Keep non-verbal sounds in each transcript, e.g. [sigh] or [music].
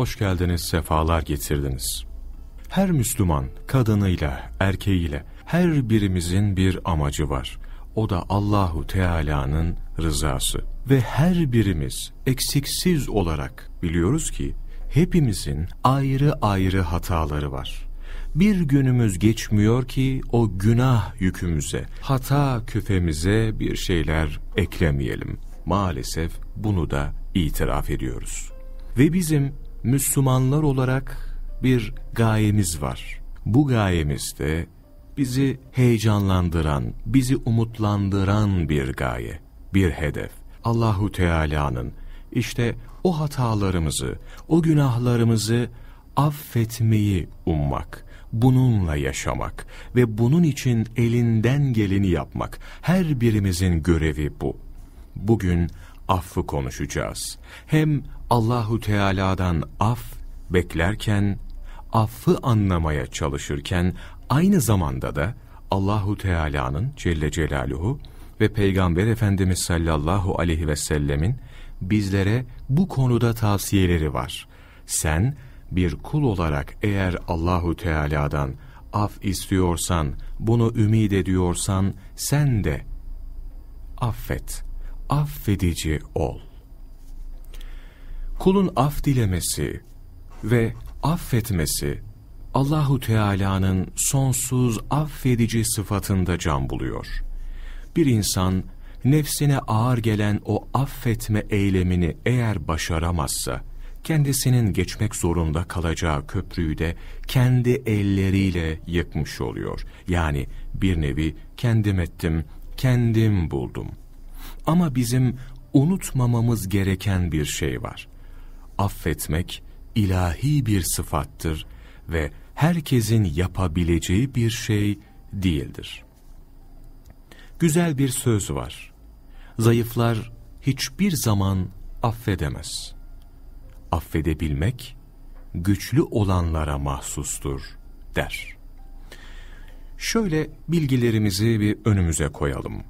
hoş geldiniz, sefalar getirdiniz. Her Müslüman, kadınıyla, erkeğiyle, her birimizin bir amacı var. O da Allahu Teala'nın rızası. Ve her birimiz eksiksiz olarak biliyoruz ki, hepimizin ayrı ayrı hataları var. Bir günümüz geçmiyor ki o günah yükümüze, hata küfemize bir şeyler eklemeyelim. Maalesef bunu da itiraf ediyoruz. Ve bizim Müslümanlar olarak bir gayemiz var. Bu gayemizde bizi heyecanlandıran, bizi umutlandıran bir gaye, bir hedef. Allahu Teala'nın işte o hatalarımızı, o günahlarımızı affetmeyi ummak, bununla yaşamak ve bunun için elinden geleni yapmak. Her birimizin görevi bu. Bugün affı konuşacağız. Hem Allahu Teala'dan af beklerken, affı anlamaya çalışırken aynı zamanda da Allahu Teala'nın Celle Celaluhu ve Peygamber Efendimiz sallallahu aleyhi ve sellemin bizlere bu konuda tavsiyeleri var. Sen bir kul olarak eğer Allahu Teala'dan af istiyorsan, bunu ümid ediyorsan sen de affet, affedici ol. Kulun af dilemesi ve affetmesi Allahu Teala'nın sonsuz affedici sıfatında can buluyor. Bir insan nefsine ağır gelen o affetme eylemini eğer başaramazsa, kendisinin geçmek zorunda kalacağı köprüyü de kendi elleriyle yıkmış oluyor. Yani bir nevi kendim ettim, kendim buldum. Ama bizim unutmamamız gereken bir şey var. Affetmek ilahi bir sıfattır ve herkesin yapabileceği bir şey değildir. Güzel bir söz var. Zayıflar hiçbir zaman affedemez. Affedebilmek güçlü olanlara mahsustur der. Şöyle bilgilerimizi bir önümüze koyalım.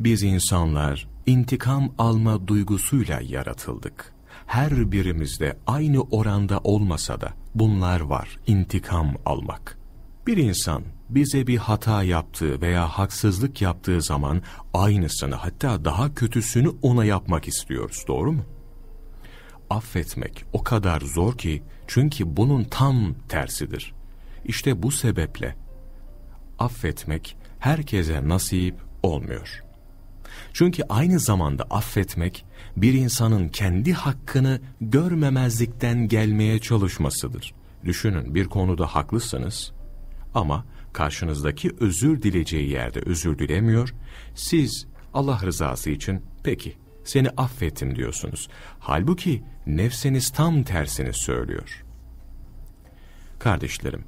Biz insanlar intikam alma duygusuyla yaratıldık. Her birimizde aynı oranda olmasa da bunlar var, intikam almak. Bir insan bize bir hata yaptığı veya haksızlık yaptığı zaman aynısını hatta daha kötüsünü ona yapmak istiyoruz, doğru mu? Affetmek o kadar zor ki çünkü bunun tam tersidir. İşte bu sebeple affetmek herkese nasip olmuyor. Çünkü aynı zamanda affetmek bir insanın kendi hakkını görmemezlikten gelmeye çalışmasıdır. Düşünün bir konuda haklısınız ama karşınızdaki özür dileyeceği yerde özür dilemiyor. Siz Allah rızası için peki seni affettim diyorsunuz. Halbuki nefsiniz tam tersini söylüyor. Kardeşlerim,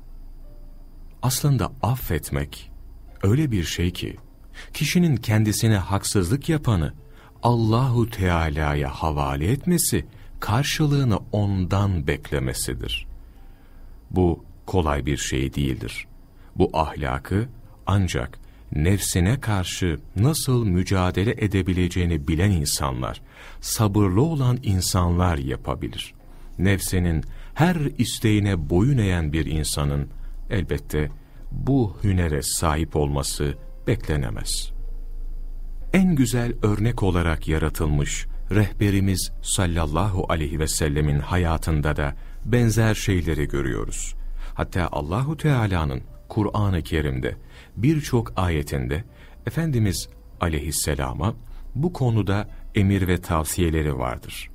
aslında affetmek öyle bir şey ki, kişinin kendisine haksızlık yapanı Allahu Teala'ya havale etmesi, karşılığını ondan beklemesidir. Bu kolay bir şey değildir. Bu ahlakı ancak nefsine karşı nasıl mücadele edebileceğini bilen insanlar, sabırlı olan insanlar yapabilir. Nefsinin her isteğine boyun eğen bir insanın elbette bu hünere sahip olması beklenemez. En güzel örnek olarak yaratılmış rehberimiz sallallahu aleyhi ve sellemin hayatında da benzer şeyleri görüyoruz. Hatta Allahu Teala'nın Kur'an-ı Kerim'de birçok ayetinde Efendimiz aleyhisselama bu konuda emir ve tavsiyeleri vardır.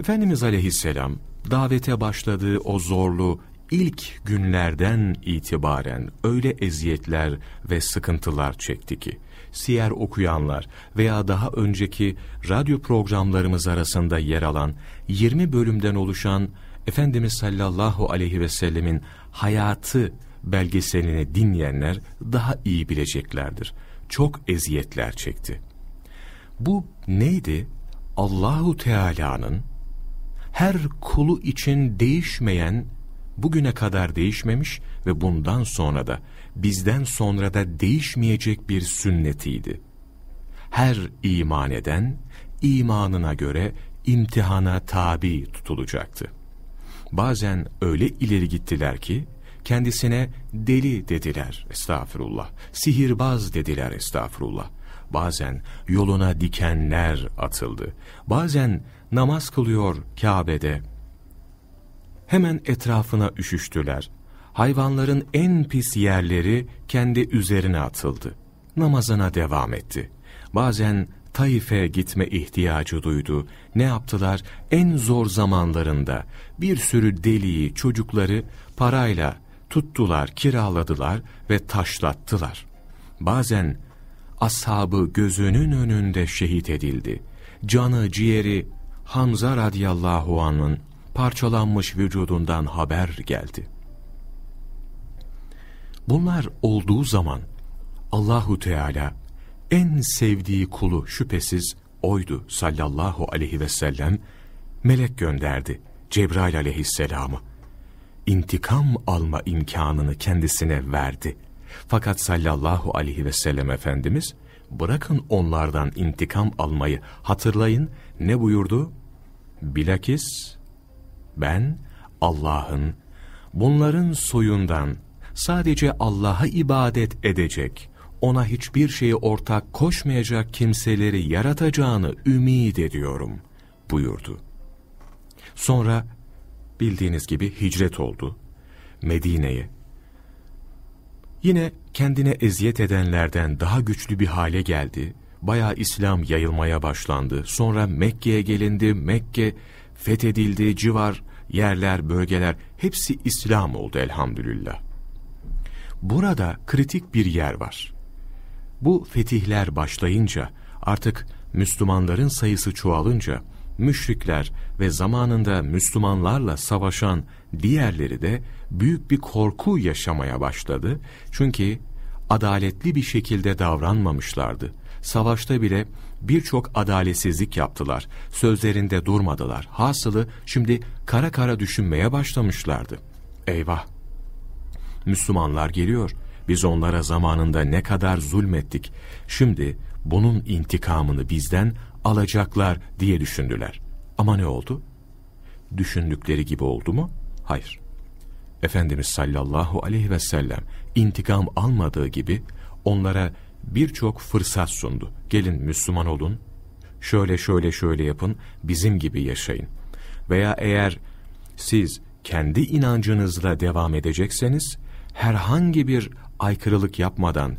Efendimiz aleyhisselam davete başladığı o zorlu ilk günlerden itibaren öyle eziyetler ve sıkıntılar çekti ki, siyer okuyanlar veya daha önceki radyo programlarımız arasında yer alan 20 bölümden oluşan Efendimiz sallallahu aleyhi ve sellemin hayatı belgeselini dinleyenler daha iyi bileceklerdir. Çok eziyetler çekti. Bu neydi? Allahu Teala'nın her kulu için değişmeyen, bugüne kadar değişmemiş ve bundan sonra da bizden sonra da değişmeyecek bir sünnetiydi. Her iman eden imanına göre imtihana tabi tutulacaktı. Bazen öyle ileri gittiler ki, kendisine deli dediler estağfurullah, sihirbaz dediler estağfurullah. Bazen yoluna dikenler atıldı. Bazen namaz kılıyor Kabe'de. Hemen etrafına üşüştüler. Hayvanların en pis yerleri kendi üzerine atıldı. Namazına devam etti. Bazen Taif'e gitme ihtiyacı duydu. Ne yaptılar? En zor zamanlarında bir sürü deliyi, çocukları parayla tuttular, kiraladılar ve taşlattılar. Bazen ashabı gözünün önünde şehit edildi. Canı, ciğeri Hamza radıyallahu anın parçalanmış vücudundan haber geldi. Bunlar olduğu zaman Allahu Teala en sevdiği kulu şüphesiz oydu sallallahu aleyhi ve sellem melek gönderdi Cebrail aleyhisselamı. İntikam alma imkanını kendisine verdi. Fakat sallallahu aleyhi ve sellem Efendimiz bırakın onlardan intikam almayı hatırlayın ne buyurdu? Bilakis ben Allah'ın bunların soyundan sadece Allah'a ibadet edecek, ona hiçbir şeyi ortak koşmayacak kimseleri yaratacağını ümit ediyorum buyurdu. Sonra bildiğiniz gibi hicret oldu Medine'ye. Yine kendine eziyet edenlerden daha güçlü bir hale geldi. Bayağı İslam yayılmaya başlandı. Sonra Mekke'ye gelindi. Mekke fethedildi. Civar yerler, bölgeler hepsi İslam oldu elhamdülillah. Burada kritik bir yer var. Bu fetihler başlayınca artık Müslümanların sayısı çoğalınca müşrikler ve zamanında Müslümanlarla savaşan diğerleri de büyük bir korku yaşamaya başladı. Çünkü adaletli bir şekilde davranmamışlardı. Savaşta bile birçok adaletsizlik yaptılar. Sözlerinde durmadılar. Hasılı şimdi kara kara düşünmeye başlamışlardı. Eyvah! Müslümanlar geliyor. Biz onlara zamanında ne kadar zulmettik. Şimdi bunun intikamını bizden alacaklar diye düşündüler. Ama ne oldu? Düşündükleri gibi oldu mu? Hayır. Efendimiz sallallahu aleyhi ve sellem intikam almadığı gibi onlara birçok fırsat sundu. Gelin Müslüman olun, şöyle şöyle şöyle yapın, bizim gibi yaşayın. Veya eğer siz kendi inancınızla devam edecekseniz, herhangi bir aykırılık yapmadan,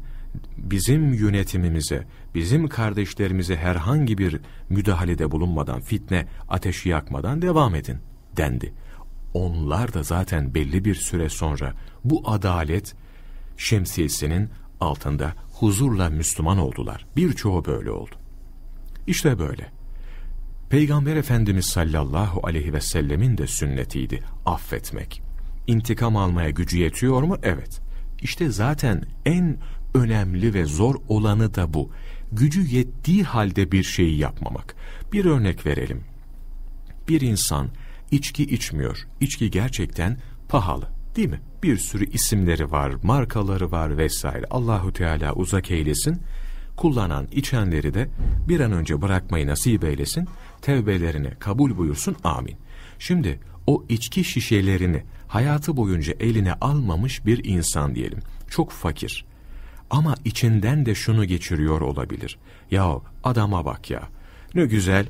bizim yönetimimize, bizim kardeşlerimize herhangi bir müdahalede bulunmadan, fitne, ateşi yakmadan devam edin dendi. Onlar da zaten belli bir süre sonra bu adalet şemsiyesinin altında huzurla Müslüman oldular. Birçoğu böyle oldu. İşte böyle. Peygamber Efendimiz sallallahu aleyhi ve sellemin de sünnetiydi affetmek. İntikam almaya gücü yetiyor mu? Evet. İşte zaten en önemli ve zor olanı da bu. Gücü yettiği halde bir şeyi yapmamak. Bir örnek verelim. Bir insan içki içmiyor. İçki gerçekten pahalı değil mi? Bir sürü isimleri var, markaları var vesaire. Allahu Teala uzak eylesin. Kullanan, içenleri de bir an önce bırakmayı nasip eylesin. Tevbelerine kabul buyursun. Amin. Şimdi o içki şişelerini hayatı boyunca eline almamış bir insan diyelim. Çok fakir. Ama içinden de şunu geçiriyor olabilir. Ya adama bak ya. Ne güzel.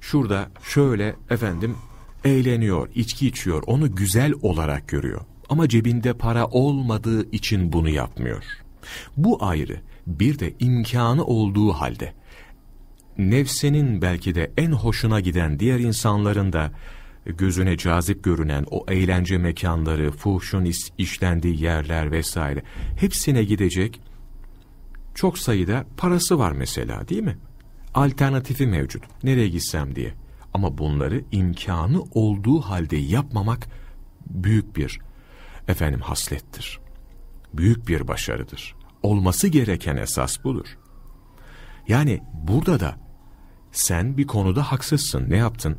Şurada şöyle efendim eğleniyor, içki içiyor. Onu güzel olarak görüyor. Ama cebinde para olmadığı için bunu yapmıyor. Bu ayrı. Bir de imkanı olduğu halde nefsenin belki de en hoşuna giden diğer insanların da gözüne cazip görünen o eğlence mekanları, fuhşun işlendiği yerler vesaire hepsine gidecek çok sayıda parası var mesela değil mi? Alternatifi mevcut. Nereye gitsem diye. Ama bunları imkanı olduğu halde yapmamak büyük bir efendim haslettir. Büyük bir başarıdır. Olması gereken esas budur. Yani burada da sen bir konuda haksızsın. Ne yaptın?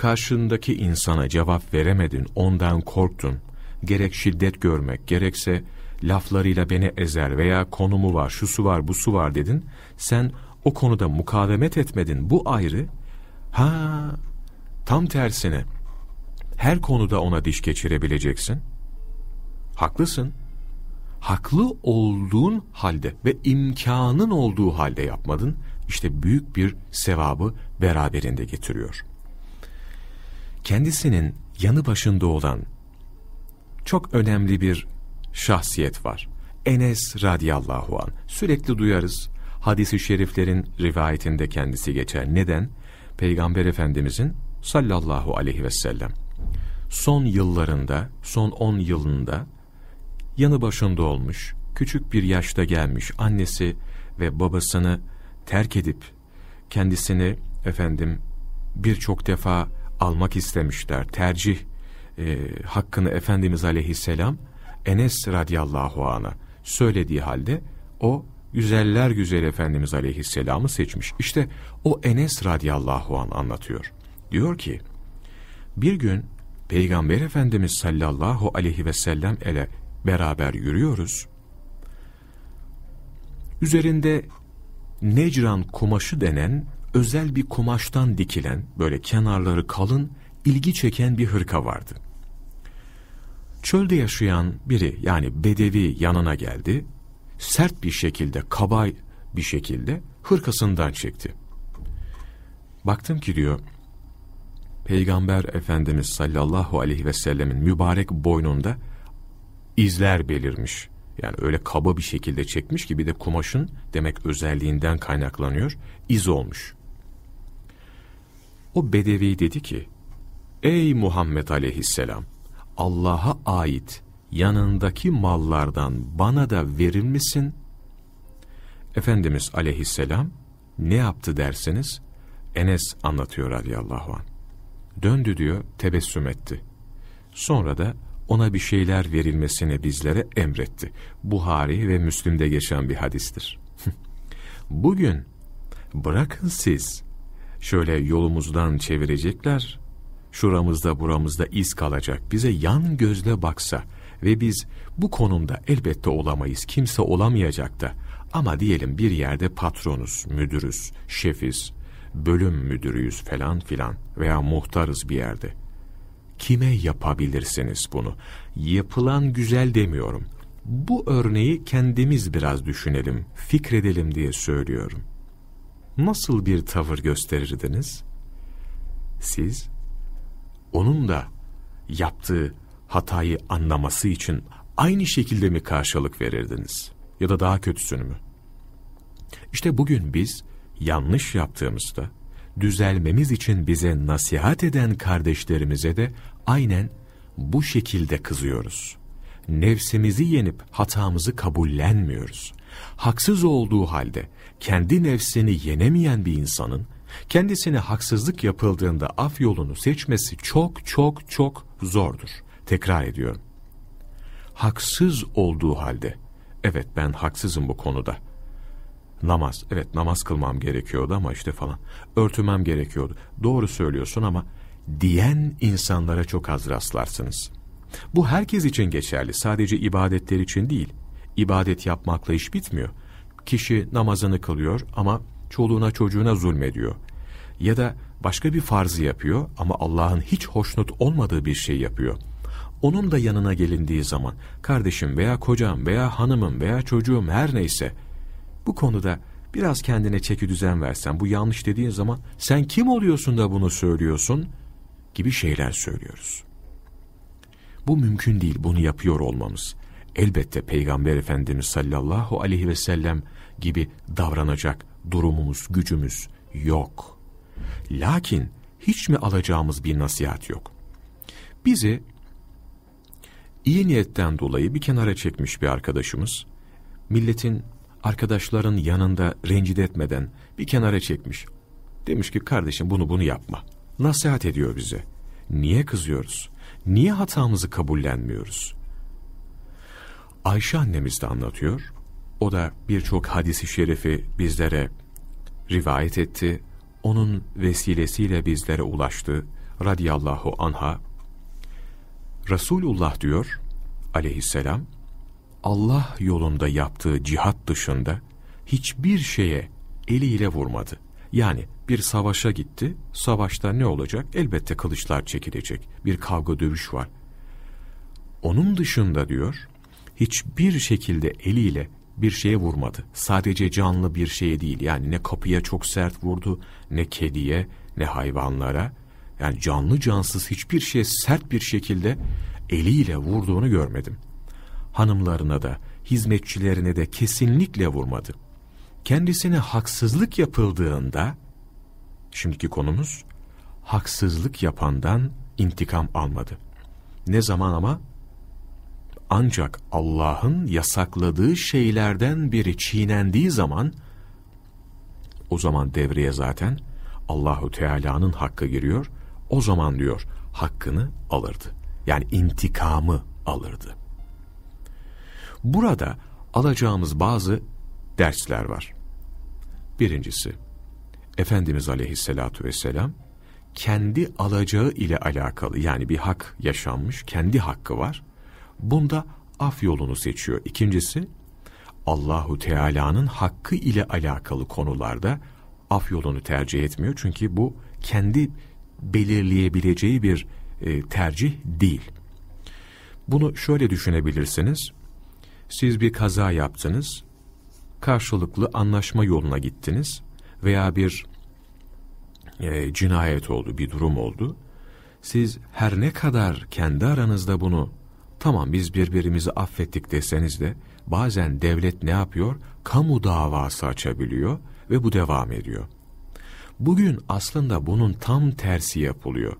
Karşındaki insana cevap veremedin, ondan korktun. Gerek şiddet görmek, gerekse laflarıyla beni ezer veya konumu var, şu su var, bu su var dedin. Sen o konuda mukavemet etmedin. Bu ayrı Ha, tam tersine her konuda ona diş geçirebileceksin. Haklısın. Haklı olduğun halde ve imkanın olduğu halde yapmadın. İşte büyük bir sevabı beraberinde getiriyor. Kendisinin yanı başında olan çok önemli bir şahsiyet var. Enes radıyallahu an. Sürekli duyarız. Hadis-i şeriflerin rivayetinde kendisi geçer. Neden? Peygamber Efendimizin sallallahu aleyhi ve sellem son yıllarında, son on yılında yanı başında olmuş, küçük bir yaşta gelmiş annesi ve babasını terk edip kendisini efendim birçok defa almak istemişler. Tercih e, hakkını Efendimiz aleyhisselam Enes radıyallahu anh'a söylediği halde o güzeller güzel Efendimiz aleyhisselamı seçmiş. İşte o Enes radıyallahu an anlatıyor. Diyor ki bir gün Peygamber Efendimiz sallallahu aleyhi ve sellem ile beraber yürüyoruz. Üzerinde necran kumaşı denen özel bir kumaştan dikilen böyle kenarları kalın ilgi çeken bir hırka vardı. Çölde yaşayan biri yani bedevi yanına geldi. Sert bir şekilde, kabay bir şekilde hırkasından çekti. Baktım ki diyor, Peygamber Efendimiz sallallahu aleyhi ve sellemin mübarek boynunda izler belirmiş. Yani öyle kaba bir şekilde çekmiş ki bir de kumaşın demek özelliğinden kaynaklanıyor, iz olmuş. O bedevi dedi ki, Ey Muhammed aleyhisselam, Allah'a ait yanındaki mallardan bana da verir misin? Efendimiz aleyhisselam ne yaptı derseniz Enes anlatıyor radıyallahu anh. Döndü diyor, tebessüm etti. Sonra da ona bir şeyler verilmesini bizlere emretti. Buhari ve Müslim'de geçen bir hadistir. [laughs] Bugün bırakın siz şöyle yolumuzdan çevirecekler, şuramızda buramızda iz kalacak, bize yan gözle baksa ve biz bu konumda elbette olamayız, kimse olamayacak da ama diyelim bir yerde patronuz, müdürüz, şefiz, bölüm müdürüyüz falan filan veya muhtarız bir yerde. Kime yapabilirsiniz bunu? Yapılan güzel demiyorum. Bu örneği kendimiz biraz düşünelim, fikredelim diye söylüyorum. Nasıl bir tavır gösterirdiniz? Siz, onun da yaptığı hatayı anlaması için aynı şekilde mi karşılık verirdiniz? Ya da daha kötüsünü mü? İşte bugün biz yanlış yaptığımızda, düzelmemiz için bize nasihat eden kardeşlerimize de aynen bu şekilde kızıyoruz. Nefsimizi yenip hatamızı kabullenmiyoruz. Haksız olduğu halde kendi nefsini yenemeyen bir insanın, kendisine haksızlık yapıldığında af yolunu seçmesi çok çok çok zordur. Tekrar ediyorum. Haksız olduğu halde, evet ben haksızım bu konuda, Namaz. Evet namaz kılmam gerekiyordu ama işte falan. Örtümem gerekiyordu. Doğru söylüyorsun ama diyen insanlara çok az rastlarsınız. Bu herkes için geçerli. Sadece ibadetler için değil. İbadet yapmakla iş bitmiyor. Kişi namazını kılıyor ama çoluğuna çocuğuna zulmediyor. Ya da başka bir farzı yapıyor ama Allah'ın hiç hoşnut olmadığı bir şey yapıyor. Onun da yanına gelindiği zaman kardeşim veya kocam veya hanımım veya çocuğum her neyse bu konuda biraz kendine çeki düzen versen, bu yanlış dediğin zaman sen kim oluyorsun da bunu söylüyorsun gibi şeyler söylüyoruz. Bu mümkün değil, bunu yapıyor olmamız. Elbette Peygamber Efendimiz sallallahu aleyhi ve sellem gibi davranacak durumumuz, gücümüz yok. Lakin hiç mi alacağımız bir nasihat yok? Bizi iyi niyetten dolayı bir kenara çekmiş bir arkadaşımız, milletin arkadaşların yanında rencide etmeden bir kenara çekmiş. Demiş ki kardeşim bunu bunu yapma. Nasihat ediyor bize. Niye kızıyoruz? Niye hatamızı kabullenmiyoruz? Ayşe annemiz de anlatıyor. O da birçok hadisi şerifi bizlere rivayet etti. Onun vesilesiyle bizlere ulaştı. Radiyallahu anha. Resulullah diyor aleyhisselam, Allah yolunda yaptığı cihat dışında hiçbir şeye eliyle vurmadı. Yani bir savaşa gitti, savaşta ne olacak? Elbette kılıçlar çekilecek, bir kavga dövüş var. Onun dışında diyor, hiçbir şekilde eliyle bir şeye vurmadı. Sadece canlı bir şeye değil, yani ne kapıya çok sert vurdu, ne kediye, ne hayvanlara. Yani canlı cansız hiçbir şeye sert bir şekilde eliyle vurduğunu görmedim. Hanımlarına da, hizmetçilerine de kesinlikle vurmadı. Kendisine haksızlık yapıldığında, şimdiki konumuz, haksızlık yapandan intikam almadı. Ne zaman ama? Ancak Allah'ın yasakladığı şeylerden biri çiğnendiği zaman, o zaman devreye zaten Allahu Teala'nın hakkı giriyor. O zaman diyor hakkını alırdı. Yani intikamı alırdı. Burada alacağımız bazı dersler var. Birincisi, Efendimiz Aleyhisselatü Vesselam kendi alacağı ile alakalı yani bir hak yaşanmış, kendi hakkı var. Bunda af yolunu seçiyor. İkincisi, Allahu Teala'nın hakkı ile alakalı konularda af yolunu tercih etmiyor. Çünkü bu kendi belirleyebileceği bir e, tercih değil. Bunu şöyle düşünebilirsiniz. Siz bir kaza yaptınız, karşılıklı anlaşma yoluna gittiniz veya bir e, cinayet oldu, bir durum oldu. Siz her ne kadar kendi aranızda bunu tamam biz birbirimizi affettik deseniz de bazen devlet ne yapıyor? Kamu davası açabiliyor ve bu devam ediyor. Bugün aslında bunun tam tersi yapılıyor.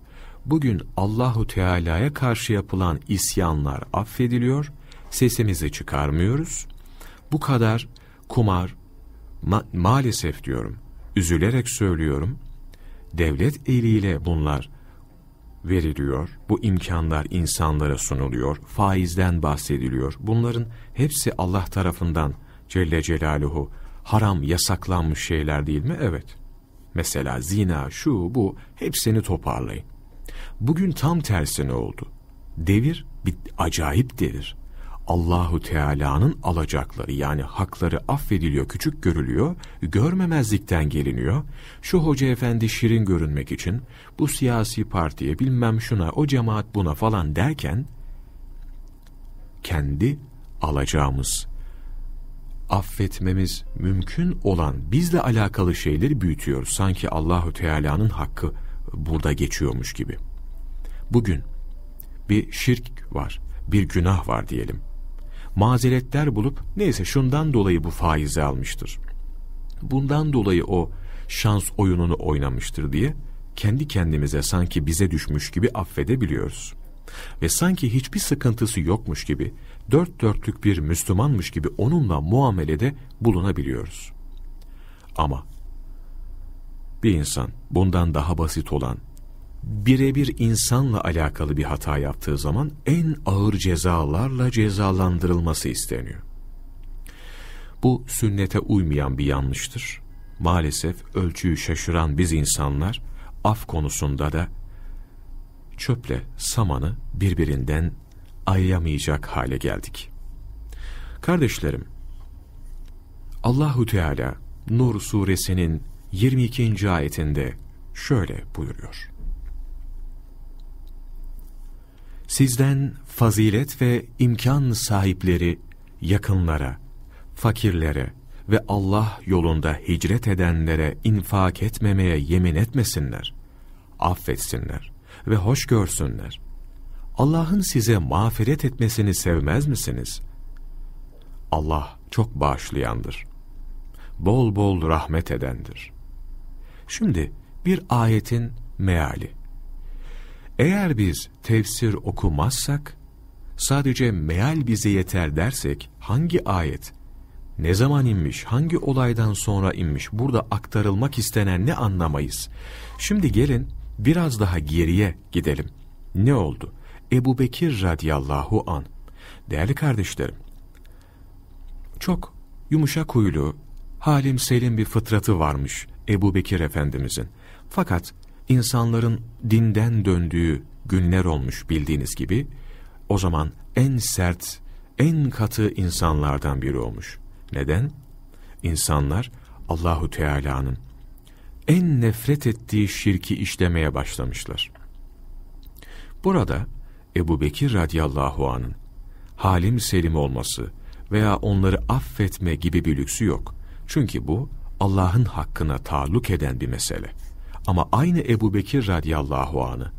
Bugün Allahu Teala'ya karşı yapılan isyanlar affediliyor, sesimizi çıkarmıyoruz. Bu kadar kumar, ma maalesef diyorum, üzülerek söylüyorum, devlet eliyle bunlar veriliyor, bu imkanlar insanlara sunuluyor, faizden bahsediliyor. Bunların hepsi Allah tarafından Celle Celaluhu haram, yasaklanmış şeyler değil mi? Evet. Mesela zina, şu, bu, hepsini toparlayın. Bugün tam tersine oldu. Devir bir acayip devir. Allahu Teala'nın alacakları yani hakları affediliyor, küçük görülüyor, görmemezlikten geliniyor. Şu hoca efendi şirin görünmek için bu siyasi partiye bilmem şuna, o cemaat buna falan derken kendi alacağımız, affetmemiz mümkün olan bizle alakalı şeyleri büyütüyoruz. Sanki Allahu Teala'nın hakkı burada geçiyormuş gibi. Bugün bir şirk var, bir günah var diyelim mazeretler bulup neyse şundan dolayı bu faizi almıştır. Bundan dolayı o şans oyununu oynamıştır diye kendi kendimize sanki bize düşmüş gibi affedebiliyoruz. Ve sanki hiçbir sıkıntısı yokmuş gibi, dört dörtlük bir Müslümanmış gibi onunla muamelede bulunabiliyoruz. Ama bir insan bundan daha basit olan birebir insanla alakalı bir hata yaptığı zaman en ağır cezalarla cezalandırılması isteniyor. Bu sünnete uymayan bir yanlıştır. Maalesef ölçüyü şaşıran biz insanlar af konusunda da çöple samanı birbirinden ayıramayacak hale geldik. Kardeşlerim, Allahu Teala Nur suresinin 22. ayetinde şöyle buyuruyor. Sizden fazilet ve imkan sahipleri yakınlara, fakirlere ve Allah yolunda hicret edenlere infak etmemeye yemin etmesinler, affetsinler ve hoş görsünler. Allah'ın size mağfiret etmesini sevmez misiniz? Allah çok bağışlayandır. Bol bol rahmet edendir. Şimdi bir ayetin meali. Eğer biz tefsir okumazsak, sadece meal bize yeter dersek, hangi ayet, ne zaman inmiş, hangi olaydan sonra inmiş, burada aktarılmak istenen ne anlamayız. Şimdi gelin biraz daha geriye gidelim. Ne oldu? Ebu Bekir radiyallahu an. Değerli kardeşlerim, çok yumuşak huylu, halim selim bir fıtratı varmış Ebu Bekir Efendimizin. Fakat insanların dinden döndüğü günler olmuş bildiğiniz gibi, o zaman en sert, en katı insanlardan biri olmuş. Neden? İnsanlar Allahu Teala'nın en nefret ettiği şirki işlemeye başlamışlar. Burada Ebu Bekir radıyallahu anın halim selim olması veya onları affetme gibi bir lüksü yok. Çünkü bu Allah'ın hakkına taalluk eden bir mesele. Ama aynı Ebu Bekir radıyallahu anı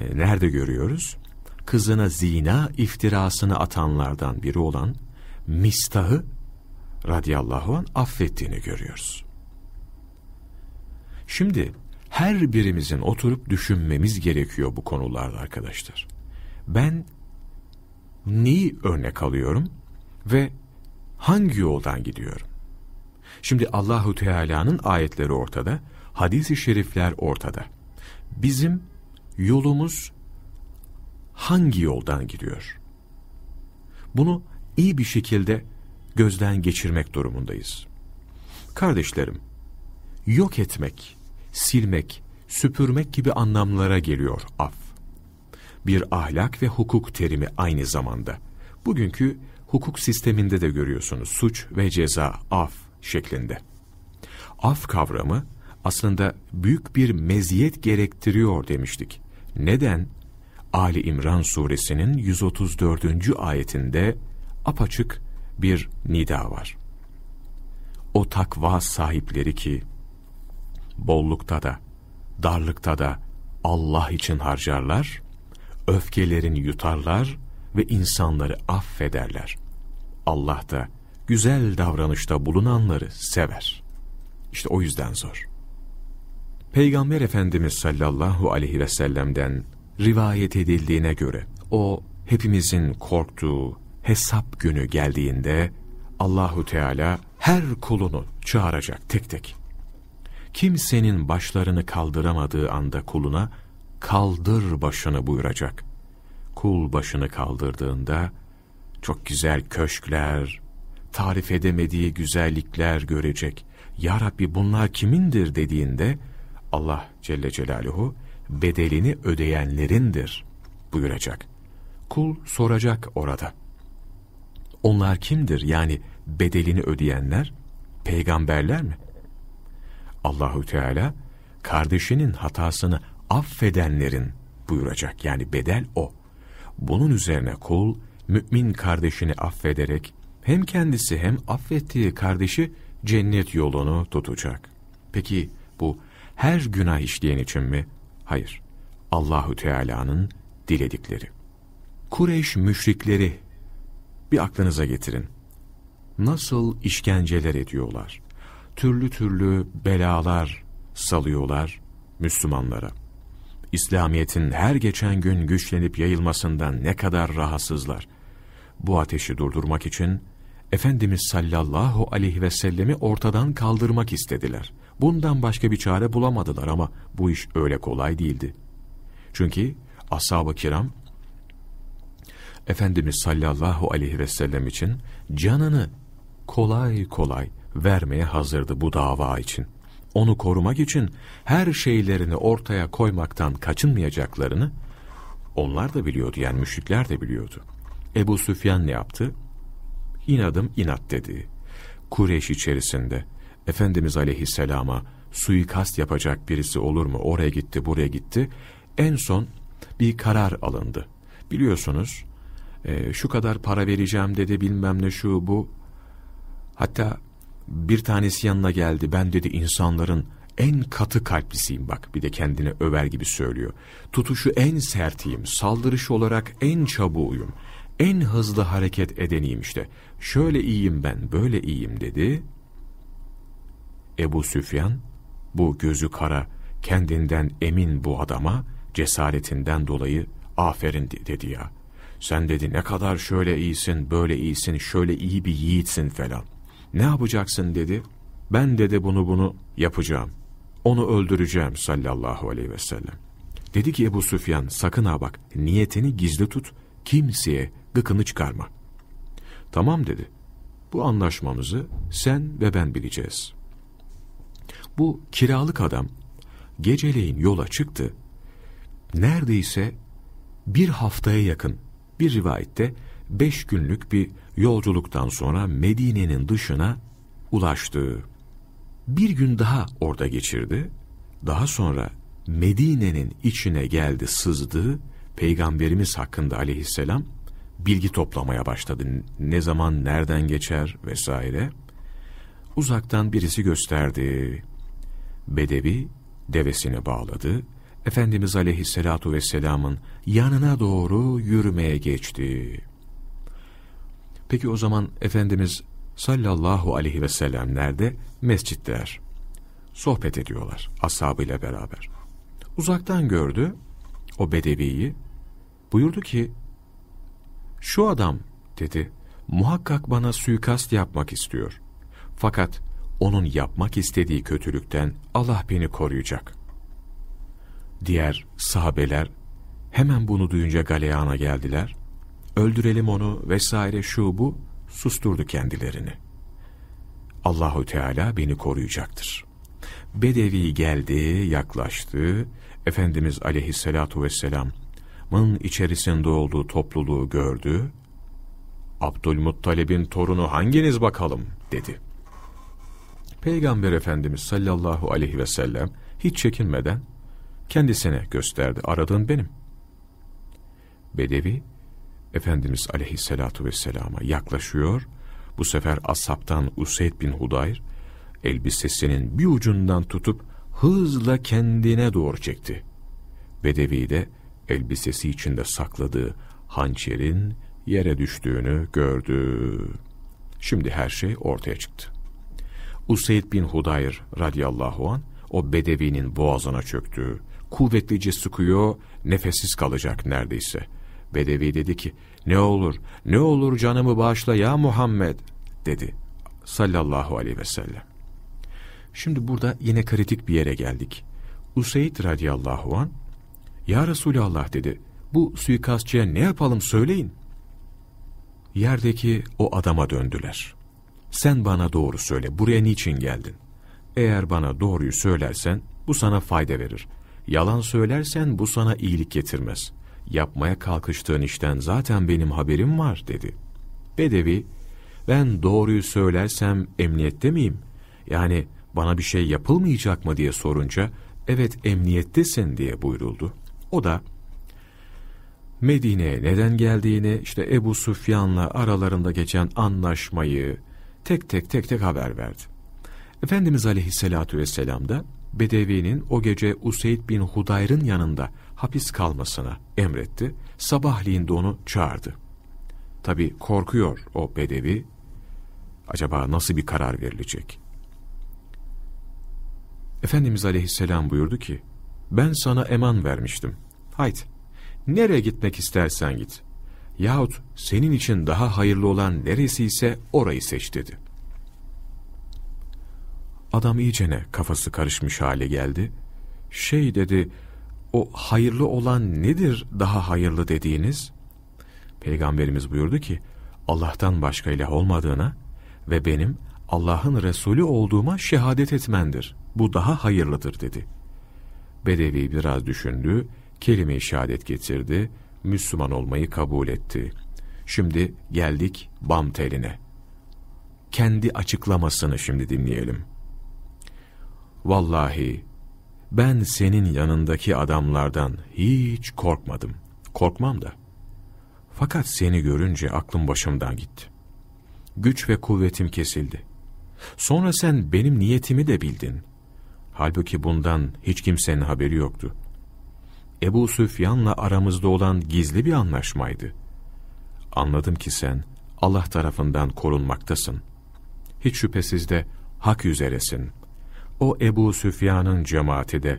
e, nerede görüyoruz? Kızına zina iftirasını atanlardan biri olan Mistah'ı radıyallahu an affettiğini görüyoruz. Şimdi her birimizin oturup düşünmemiz gerekiyor bu konularda arkadaşlar. Ben neyi örnek alıyorum ve hangi yoldan gidiyorum? Şimdi Allahu Teala'nın ayetleri ortada, hadis-i şerifler ortada. Bizim yolumuz hangi yoldan gidiyor? Bunu iyi bir şekilde gözden geçirmek durumundayız. Kardeşlerim, yok etmek, silmek, süpürmek gibi anlamlara geliyor af. Bir ahlak ve hukuk terimi aynı zamanda. Bugünkü hukuk sisteminde de görüyorsunuz suç ve ceza, af şeklinde. Af kavramı aslında büyük bir meziyet gerektiriyor demiştik. Neden? Ali İmran suresinin 134. ayetinde apaçık bir nida var. O takva sahipleri ki bollukta da darlıkta da Allah için harcarlar, öfkelerini yutarlar ve insanları affederler. Allah da güzel davranışta bulunanları sever. İşte o yüzden zor. Peygamber Efendimiz sallallahu aleyhi ve sellem'den rivayet edildiğine göre o hepimizin korktuğu hesap günü geldiğinde Allahu Teala her kulunu çağıracak tek tek. Kimsenin başlarını kaldıramadığı anda kuluna kaldır başını buyuracak. Kul başını kaldırdığında çok güzel köşkler, tarif edemediği güzellikler görecek. Ya Rabbi bunlar kimindir dediğinde Allah Celle Celaluhu bedelini ödeyenlerindir buyuracak. Kul soracak orada. Onlar kimdir? Yani bedelini ödeyenler peygamberler mi? Allahu Teala kardeşinin hatasını affedenlerin buyuracak. Yani bedel o. Bunun üzerine kul mümin kardeşini affederek hem kendisi hem affettiği kardeşi cennet yolunu tutacak. Peki bu her günah işleyen için mi? Hayır. Allahu Teala'nın diledikleri. Kureyş müşrikleri bir aklınıza getirin. Nasıl işkenceler ediyorlar? Türlü türlü belalar salıyorlar Müslümanlara. İslamiyet'in her geçen gün güçlenip yayılmasından ne kadar rahatsızlar. Bu ateşi durdurmak için Efendimiz sallallahu aleyhi ve sellemi ortadan kaldırmak istediler. Bundan başka bir çare bulamadılar ama bu iş öyle kolay değildi. Çünkü ashab-ı kiram Efendimiz sallallahu aleyhi ve sellem için canını kolay kolay vermeye hazırdı bu dava için. Onu korumak için her şeylerini ortaya koymaktan kaçınmayacaklarını onlar da biliyordu yani müşrikler de biliyordu. Ebu Süfyan ne yaptı? İnadım inat dedi. Kureyş içerisinde Efendimiz aleyhisselama suikast yapacak birisi olur mu? Oraya gitti, buraya gitti. En son bir karar alındı. Biliyorsunuz e, şu kadar para vereceğim dedi bilmem ne şu bu. Hatta bir tanesi yanına geldi. Ben dedi insanların en katı kalplisiyim bak bir de kendini över gibi söylüyor. Tutuşu en sertiyim, saldırış olarak en çabuğuyum, en hızlı hareket edeniyim işte. Şöyle iyiyim ben, böyle iyiyim dedi. Ebu Süfyan, bu gözü kara, kendinden emin bu adama cesaretinden dolayı aferin dedi ya. Sen dedi ne kadar şöyle iyisin, böyle iyisin, şöyle iyi bir yiğitsin falan. Ne yapacaksın dedi. Ben dedi bunu bunu yapacağım. Onu öldüreceğim sallallahu aleyhi ve sellem. Dedi ki Ebu Süfyan sakın ha bak niyetini gizli tut kimseye gıkını çıkarma. Tamam dedi. Bu anlaşmamızı sen ve ben bileceğiz. Bu kiralık adam geceleyin yola çıktı. Neredeyse bir haftaya yakın bir rivayette beş günlük bir yolculuktan sonra Medine'nin dışına ulaştı. Bir gün daha orada geçirdi. daha sonra Medine'nin içine geldi, sızdı. Peygamberimiz hakkında aleyhisselam bilgi toplamaya başladı. Ne zaman, nereden geçer vesaire. Uzaktan birisi gösterdi. Bedevi devesini bağladı. Efendimiz aleyhissalatu vesselamın yanına doğru yürümeye geçti. Peki o zaman Efendimiz sallallahu aleyhi ve sellem nerede? Mescitler. Sohbet ediyorlar ashabıyla beraber. Uzaktan gördü o bedeviyi. Buyurdu ki, şu adam dedi, muhakkak bana suikast yapmak istiyor. Fakat onun yapmak istediği kötülükten Allah beni koruyacak. Diğer sahabeler hemen bunu duyunca galeyana geldiler. Öldürelim onu vesaire şu bu susturdu kendilerini. Allahu Teala beni koruyacaktır. Bedevi geldi, yaklaştı. Efendimiz aleyhissalatu vesselam'ın içerisinde olduğu topluluğu gördü. Abdülmuttalib'in torunu hanginiz bakalım dedi. Peygamber Efendimiz sallallahu aleyhi ve sellem hiç çekinmeden kendisine gösterdi. Aradığın benim. Bedevi Efendimiz aleyhissalatu vesselama yaklaşıyor. Bu sefer ashabtan Useyd bin Hudayr elbisesinin bir ucundan tutup hızla kendine doğru çekti. Bedevi de elbisesi içinde sakladığı hançerin yere düştüğünü gördü. Şimdi her şey ortaya çıktı. Useyd bin Hudayr radıyallahu an o bedevinin boğazına çöktü. Kuvvetlice sıkıyor, nefessiz kalacak neredeyse. Bedevi dedi ki, ne olur, ne olur canımı bağışla ya Muhammed, dedi sallallahu aleyhi ve sellem. Şimdi burada yine kritik bir yere geldik. Useyd radıyallahu an, ya Resulallah dedi, bu suikastçıya ne yapalım söyleyin. Yerdeki o adama döndüler. Sen bana doğru söyle, buraya niçin geldin? Eğer bana doğruyu söylersen, bu sana fayda verir. Yalan söylersen bu sana iyilik getirmez. Yapmaya kalkıştığın işten zaten benim haberim var, dedi. Bedevi, ben doğruyu söylersem emniyette miyim? Yani bana bir şey yapılmayacak mı diye sorunca, evet emniyettesin diye buyuruldu. O da, Medine'ye neden geldiğini, işte Ebu Süfyan'la aralarında geçen anlaşmayı, tek tek tek tek haber verdi. Efendimiz aleyhissalatu vesselam da Bedevi'nin o gece Useyd bin Hudayr'ın yanında hapis kalmasına emretti. Sabahleyin de onu çağırdı. Tabi korkuyor o Bedevi. Acaba nasıl bir karar verilecek? Efendimiz aleyhisselam buyurdu ki, ben sana eman vermiştim. Haydi, nereye gitmek istersen git. Yahut senin için daha hayırlı olan neresi ise orayı seç dedi. Adam iyicene kafası karışmış hale geldi. Şey dedi, o hayırlı olan nedir daha hayırlı dediğiniz? Peygamberimiz buyurdu ki, Allah'tan başka ilah olmadığına ve benim Allah'ın Resulü olduğuma şehadet etmendir. Bu daha hayırlıdır dedi. Bedevi biraz düşündü, kelime-i şehadet getirdi Müslüman olmayı kabul etti. Şimdi geldik bam teline. Kendi açıklamasını şimdi dinleyelim. Vallahi ben senin yanındaki adamlardan hiç korkmadım. Korkmam da. Fakat seni görünce aklım başımdan gitti. Güç ve kuvvetim kesildi. Sonra sen benim niyetimi de bildin. Halbuki bundan hiç kimsenin haberi yoktu. Ebu Süfyan'la aramızda olan gizli bir anlaşmaydı. Anladım ki sen Allah tarafından korunmaktasın. Hiç şüphesiz de hak üzeresin. O Ebu Süfyan'ın cemaati de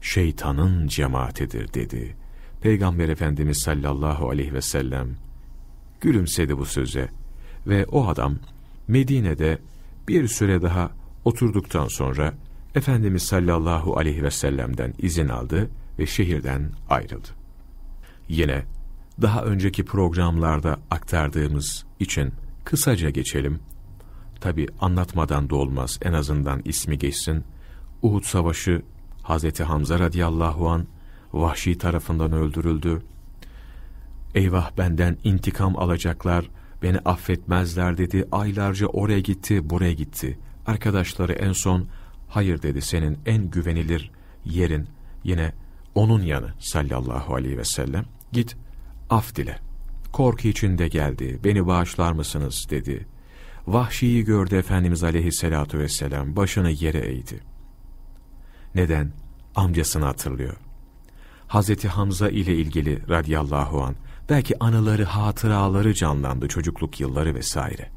şeytanın cemaatidir dedi. Peygamber Efendimiz sallallahu aleyhi ve sellem gülümsedi bu söze ve o adam Medine'de bir süre daha oturduktan sonra Efendimiz sallallahu aleyhi ve sellem'den izin aldı ve şehirden ayrıldı. Yine daha önceki programlarda aktardığımız için kısaca geçelim. Tabi anlatmadan da olmaz en azından ismi geçsin. Uhud Savaşı Hazreti Hamza radıyallahu an vahşi tarafından öldürüldü. Eyvah benden intikam alacaklar, beni affetmezler dedi. Aylarca oraya gitti, buraya gitti. Arkadaşları en son hayır dedi senin en güvenilir yerin yine onun yanı sallallahu aleyhi ve sellem. Git af dile. Korku içinde geldi. Beni bağışlar mısınız dedi. Vahşiyi gördü Efendimiz aleyhissalatu vesselam. Başını yere eğdi. Neden? Amcasını hatırlıyor. Hazreti Hamza ile ilgili radiyallahu an belki anıları, hatıraları canlandı, çocukluk yılları vesaire.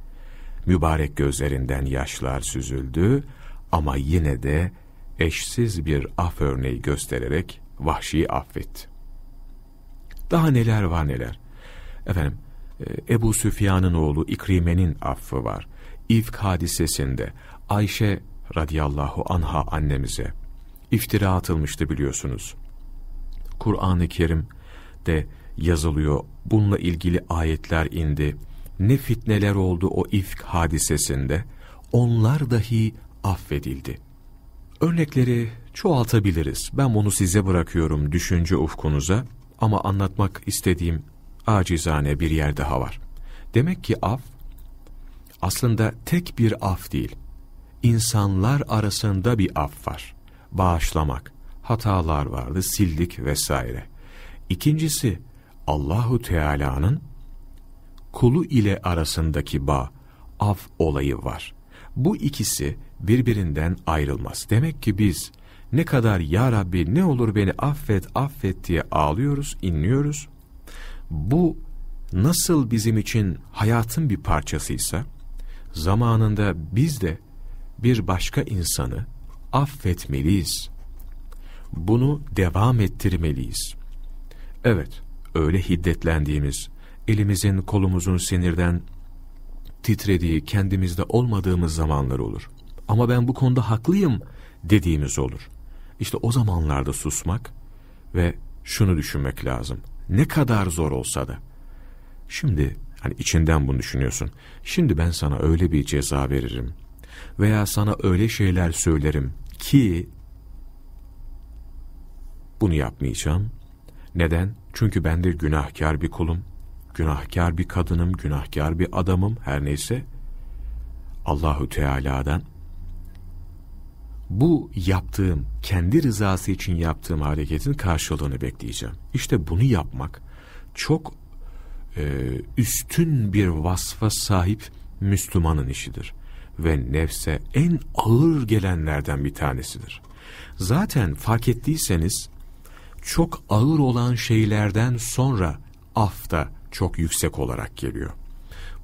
Mübarek gözlerinden yaşlar süzüldü ama yine de eşsiz bir af örneği göstererek vahşiyi affetti. Daha neler var neler. Efendim, Ebu Süfyan'ın oğlu İkrime'nin affı var. İfk hadisesinde Ayşe radiyallahu anha annemize iftira atılmıştı biliyorsunuz. Kur'an-ı Kerim'de yazılıyor. Bununla ilgili ayetler indi. Ne fitneler oldu o ifk hadisesinde. Onlar dahi affedildi. Örnekleri çoğaltabiliriz. Ben bunu size bırakıyorum düşünce ufkunuza. Ama anlatmak istediğim acizane bir yer daha var. Demek ki af aslında tek bir af değil. İnsanlar arasında bir af var. Bağışlamak, hatalar vardı, sildik vesaire. İkincisi Allahu Teala'nın kulu ile arasındaki bağ, af olayı var. Bu ikisi birbirinden ayrılmaz. Demek ki biz ne kadar ya Rabbi ne olur beni affet affet diye ağlıyoruz, inliyoruz. Bu nasıl bizim için hayatın bir parçasıysa zamanında biz de bir başka insanı affetmeliyiz. Bunu devam ettirmeliyiz. Evet, öyle hiddetlendiğimiz, elimizin kolumuzun sinirden titrediği, kendimizde olmadığımız zamanlar olur. Ama ben bu konuda haklıyım dediğimiz olur. İşte o zamanlarda susmak ve şunu düşünmek lazım. Ne kadar zor olsa da. Şimdi hani içinden bunu düşünüyorsun. Şimdi ben sana öyle bir ceza veririm veya sana öyle şeyler söylerim ki bunu yapmayacağım. Neden? Çünkü ben de günahkar bir kulum, günahkar bir kadınım, günahkar bir adamım her neyse. Allahu Teala'dan bu yaptığım, kendi rızası için yaptığım hareketin karşılığını bekleyeceğim. İşte bunu yapmak çok e, üstün bir vasfa sahip Müslümanın işidir. Ve nefse en ağır gelenlerden bir tanesidir. Zaten fark ettiyseniz çok ağır olan şeylerden sonra af da çok yüksek olarak geliyor.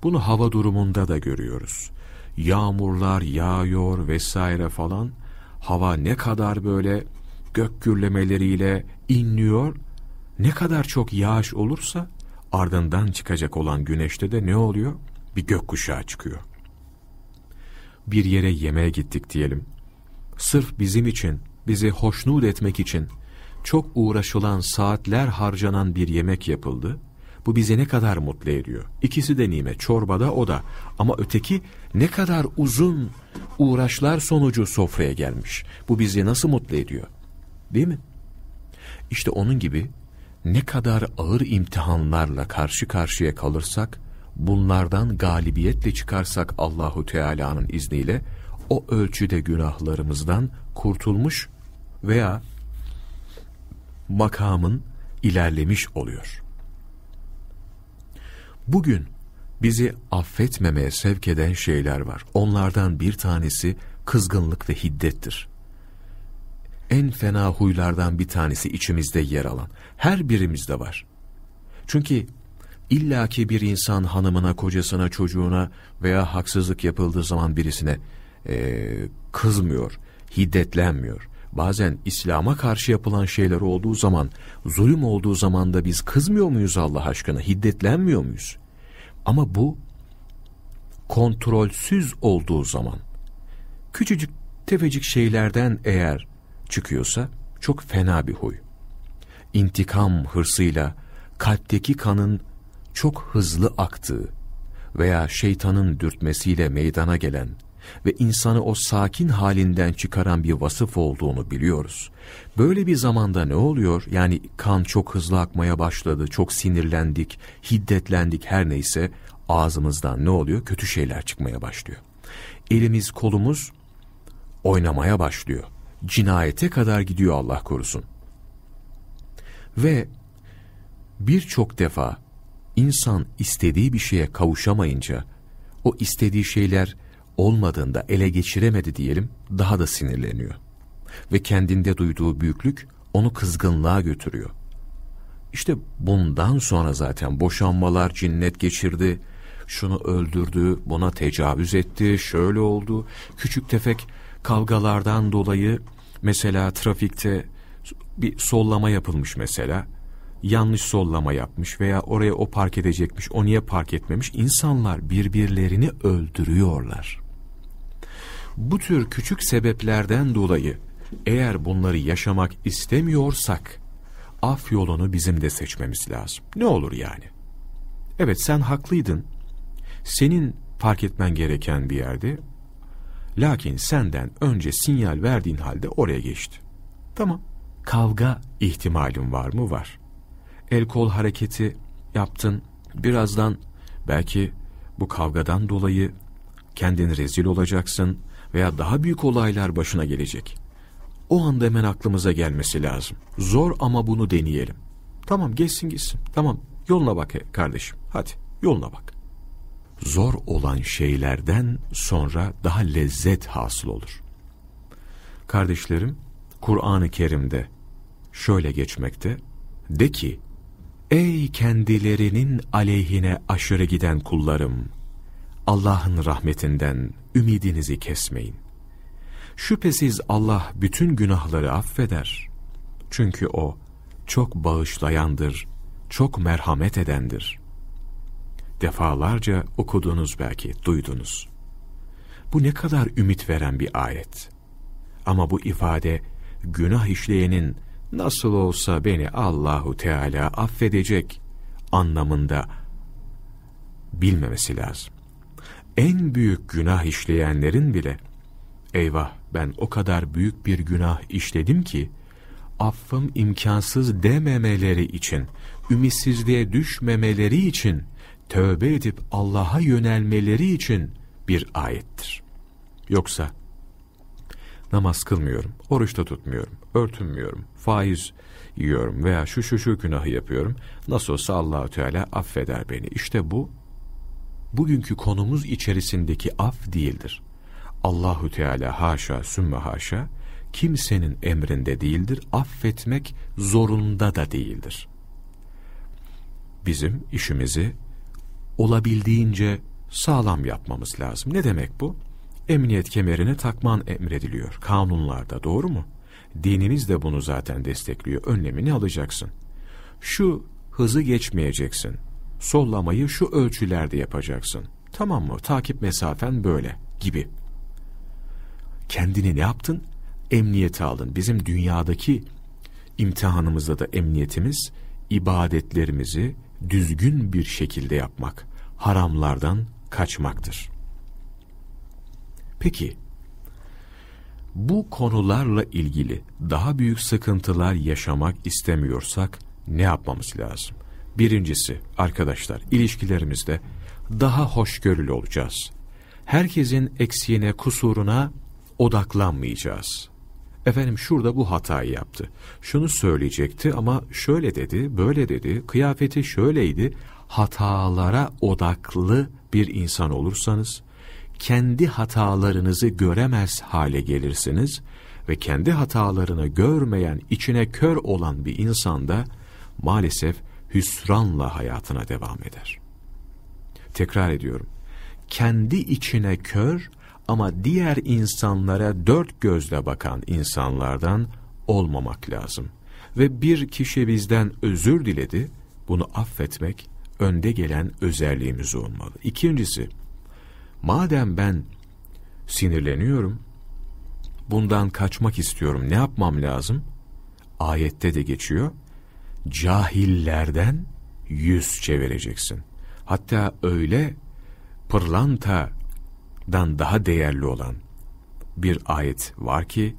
Bunu hava durumunda da görüyoruz. Yağmurlar yağıyor vesaire falan hava ne kadar böyle gök gürlemeleriyle inliyor, ne kadar çok yağış olursa ardından çıkacak olan güneşte de ne oluyor? Bir gökkuşağı çıkıyor. Bir yere yemeğe gittik diyelim. Sırf bizim için, bizi hoşnut etmek için çok uğraşılan saatler harcanan bir yemek yapıldı bu bizi ne kadar mutlu ediyor. İkisi de nimet. Çorbada o da. Ama öteki ne kadar uzun uğraşlar sonucu sofraya gelmiş. Bu bizi nasıl mutlu ediyor? Değil mi? İşte onun gibi ne kadar ağır imtihanlarla karşı karşıya kalırsak, bunlardan galibiyetle çıkarsak Allahu Teala'nın izniyle o ölçüde günahlarımızdan kurtulmuş veya makamın ilerlemiş oluyor. Bugün bizi affetmemeye sevk eden şeyler var. Onlardan bir tanesi kızgınlık ve hiddettir. En fena huylardan bir tanesi içimizde yer alan. Her birimizde var. Çünkü illaki bir insan hanımına, kocasına, çocuğuna veya haksızlık yapıldığı zaman birisine e, kızmıyor, hiddetlenmiyor. Bazen İslam'a karşı yapılan şeyler olduğu zaman, zulüm olduğu zaman da biz kızmıyor muyuz Allah aşkına, hiddetlenmiyor muyuz? Ama bu kontrolsüz olduğu zaman, küçücük tefecik şeylerden eğer çıkıyorsa çok fena bir huy. İntikam hırsıyla kalpteki kanın çok hızlı aktığı veya şeytanın dürtmesiyle meydana gelen ve insanı o sakin halinden çıkaran bir vasıf olduğunu biliyoruz. Böyle bir zamanda ne oluyor? Yani kan çok hızlı akmaya başladı, çok sinirlendik, hiddetlendik her neyse ağzımızdan ne oluyor? Kötü şeyler çıkmaya başlıyor. Elimiz kolumuz oynamaya başlıyor. cinayete kadar gidiyor Allah korusun. Ve birçok defa insan istediği bir şeye kavuşamayınca o istediği şeyler olmadığında ele geçiremedi diyelim daha da sinirleniyor. Ve kendinde duyduğu büyüklük onu kızgınlığa götürüyor. İşte bundan sonra zaten boşanmalar cinnet geçirdi, şunu öldürdü, buna tecavüz etti, şöyle oldu. Küçük tefek kavgalardan dolayı mesela trafikte bir sollama yapılmış mesela. Yanlış sollama yapmış veya oraya o park edecekmiş, o niye park etmemiş? İnsanlar birbirlerini öldürüyorlar. Bu tür küçük sebeplerden dolayı eğer bunları yaşamak istemiyorsak af yolunu bizim de seçmemiz lazım. Ne olur yani? Evet sen haklıydın. Senin park etmen gereken bir yerde. Lakin senden önce sinyal verdiğin halde oraya geçti. Tamam. Kavga ihtimalin var mı? Var. El kol hareketi yaptın. Birazdan belki bu kavgadan dolayı kendini rezil olacaksın veya daha büyük olaylar başına gelecek. O anda hemen aklımıza gelmesi lazım. Zor ama bunu deneyelim. Tamam geçsin gitsin. Tamam yoluna bak kardeşim. Hadi yoluna bak. Zor olan şeylerden sonra daha lezzet hasıl olur. Kardeşlerim, Kur'an-ı Kerim'de şöyle geçmekte. De ki, ey kendilerinin aleyhine aşırı giden kullarım, Allah'ın rahmetinden ümidinizi kesmeyin. Şüphesiz Allah bütün günahları affeder. Çünkü O çok bağışlayandır, çok merhamet edendir. Defalarca okudunuz belki, duydunuz. Bu ne kadar ümit veren bir ayet. Ama bu ifade günah işleyenin nasıl olsa beni Allahu Teala affedecek anlamında bilmemesi lazım. En büyük günah işleyenlerin bile eyvah ben o kadar büyük bir günah işledim ki affım imkansız dememeleri için, ümitsizliğe düşmemeleri için, tövbe edip Allah'a yönelmeleri için bir ayettir. Yoksa namaz kılmıyorum, oruç da tutmuyorum, örtünmüyorum, faiz yiyorum veya şu şu şu günahı yapıyorum. Nasıl olsa Allahü Teala affeder beni. İşte bu bugünkü konumuz içerisindeki af değildir. Allahu Teala haşa sümme haşa kimsenin emrinde değildir. Affetmek zorunda da değildir. Bizim işimizi olabildiğince sağlam yapmamız lazım. Ne demek bu? Emniyet kemerini takman emrediliyor kanunlarda doğru mu? Dinimiz de bunu zaten destekliyor. Önlemini alacaksın. Şu hızı geçmeyeceksin. Sollamayı şu ölçülerde yapacaksın. Tamam mı? Takip mesafen böyle gibi kendini ne yaptın? Emniyete aldın. Bizim dünyadaki imtihanımızda da emniyetimiz ibadetlerimizi düzgün bir şekilde yapmak, haramlardan kaçmaktır. Peki, bu konularla ilgili daha büyük sıkıntılar yaşamak istemiyorsak ne yapmamız lazım? Birincisi arkadaşlar ilişkilerimizde daha hoşgörülü olacağız. Herkesin eksiğine, kusuruna odaklanmayacağız. Efendim şurada bu hatayı yaptı. Şunu söyleyecekti ama şöyle dedi, böyle dedi, kıyafeti şöyleydi. Hatalara odaklı bir insan olursanız, kendi hatalarınızı göremez hale gelirsiniz ve kendi hatalarını görmeyen, içine kör olan bir insan da maalesef hüsranla hayatına devam eder. Tekrar ediyorum. Kendi içine kör ama diğer insanlara dört gözle bakan insanlardan olmamak lazım. Ve bir kişi bizden özür diledi, bunu affetmek önde gelen özelliğimiz olmalı. İkincisi, madem ben sinirleniyorum, bundan kaçmak istiyorum, ne yapmam lazım? Ayette de geçiyor, cahillerden yüz çevireceksin. Hatta öyle pırlanta dan daha değerli olan bir ayet var ki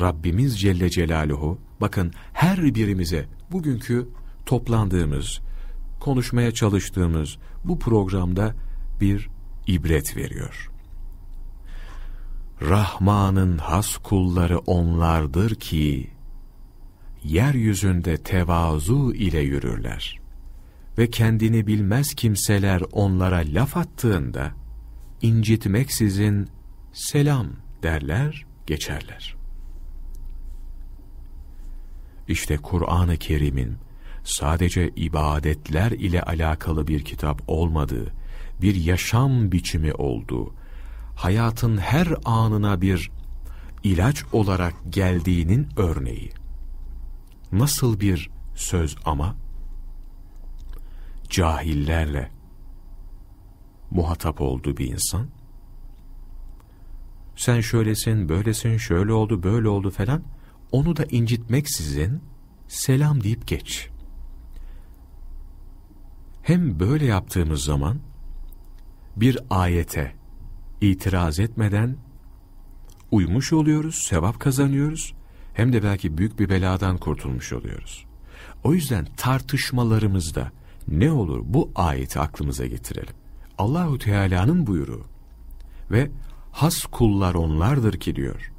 Rabbimiz Celle Celaluhu bakın her birimize bugünkü toplandığımız, konuşmaya çalıştığımız bu programda bir ibret veriyor. Rahman'ın has kulları onlardır ki, yeryüzünde tevazu ile yürürler. Ve kendini bilmez kimseler onlara laf attığında, incitmeksizin selam derler, geçerler. İşte Kur'an-ı Kerim'in sadece ibadetler ile alakalı bir kitap olmadığı, bir yaşam biçimi olduğu, hayatın her anına bir ilaç olarak geldiğinin örneği. Nasıl bir söz ama? Cahillerle muhatap olduğu bir insan. Sen şöylesin, böylesin, şöyle oldu, böyle oldu falan. Onu da incitmeksizin selam deyip geç. Hem böyle yaptığımız zaman bir ayete itiraz etmeden uymuş oluyoruz, sevap kazanıyoruz. Hem de belki büyük bir beladan kurtulmuş oluyoruz. O yüzden tartışmalarımızda ne olur bu ayeti aklımıza getirelim. Allahu Teala'nın buyruğu ve has kullar onlardır ki diyor.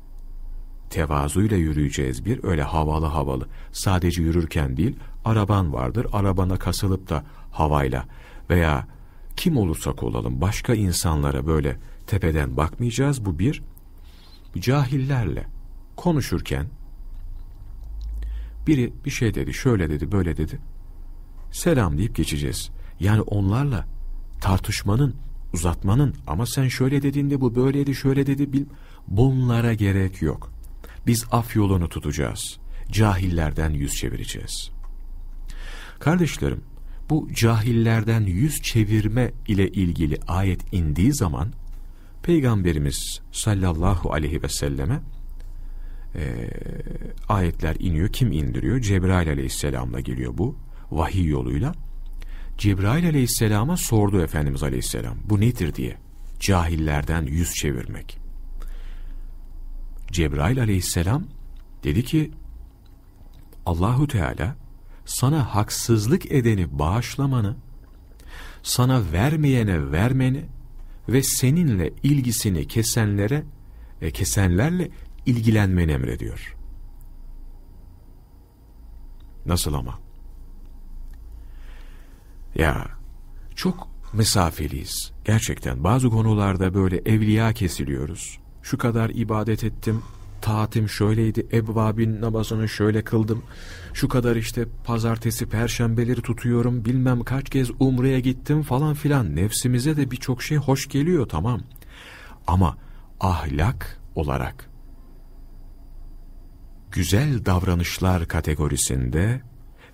Tevazuyla yürüyeceğiz bir öyle havalı havalı. Sadece yürürken değil, araban vardır. Arabana kasılıp da havayla veya kim olursak olalım başka insanlara böyle tepeden bakmayacağız. Bu bir. Cahillerle konuşurken biri bir şey dedi, şöyle dedi, böyle dedi. Selam deyip geçeceğiz. Yani onlarla tartışmanın, uzatmanın ama sen şöyle dediğinde bu böyleydi, şöyle dedi. Bil Bunlara gerek yok. Biz af yolunu tutacağız. Cahillerden yüz çevireceğiz. Kardeşlerim, bu cahillerden yüz çevirme ile ilgili ayet indiği zaman Peygamberimiz sallallahu aleyhi ve selleme e, ayetler iniyor. Kim indiriyor? Cebrail aleyhisselamla geliyor bu. Vahiy yoluyla. Cebrail aleyhisselama sordu Efendimiz aleyhisselam. Bu nedir diye. Cahillerden yüz çevirmek. Cebrail aleyhisselam dedi ki Allahu Teala sana haksızlık edeni bağışlamanı, sana vermeyene vermeni ve seninle ilgisini kesenlere e, kesenlerle ilgilenmeni emrediyor. Nasıl ama? Ya çok mesafeliyiz. Gerçekten bazı konularda böyle evliya kesiliyoruz. Şu kadar ibadet ettim, taatim şöyleydi, ebvabin namazını şöyle kıldım, şu kadar işte pazartesi, perşembeleri tutuyorum, bilmem kaç kez umreye gittim falan filan. Nefsimize de birçok şey hoş geliyor tamam. Ama ahlak olarak güzel davranışlar kategorisinde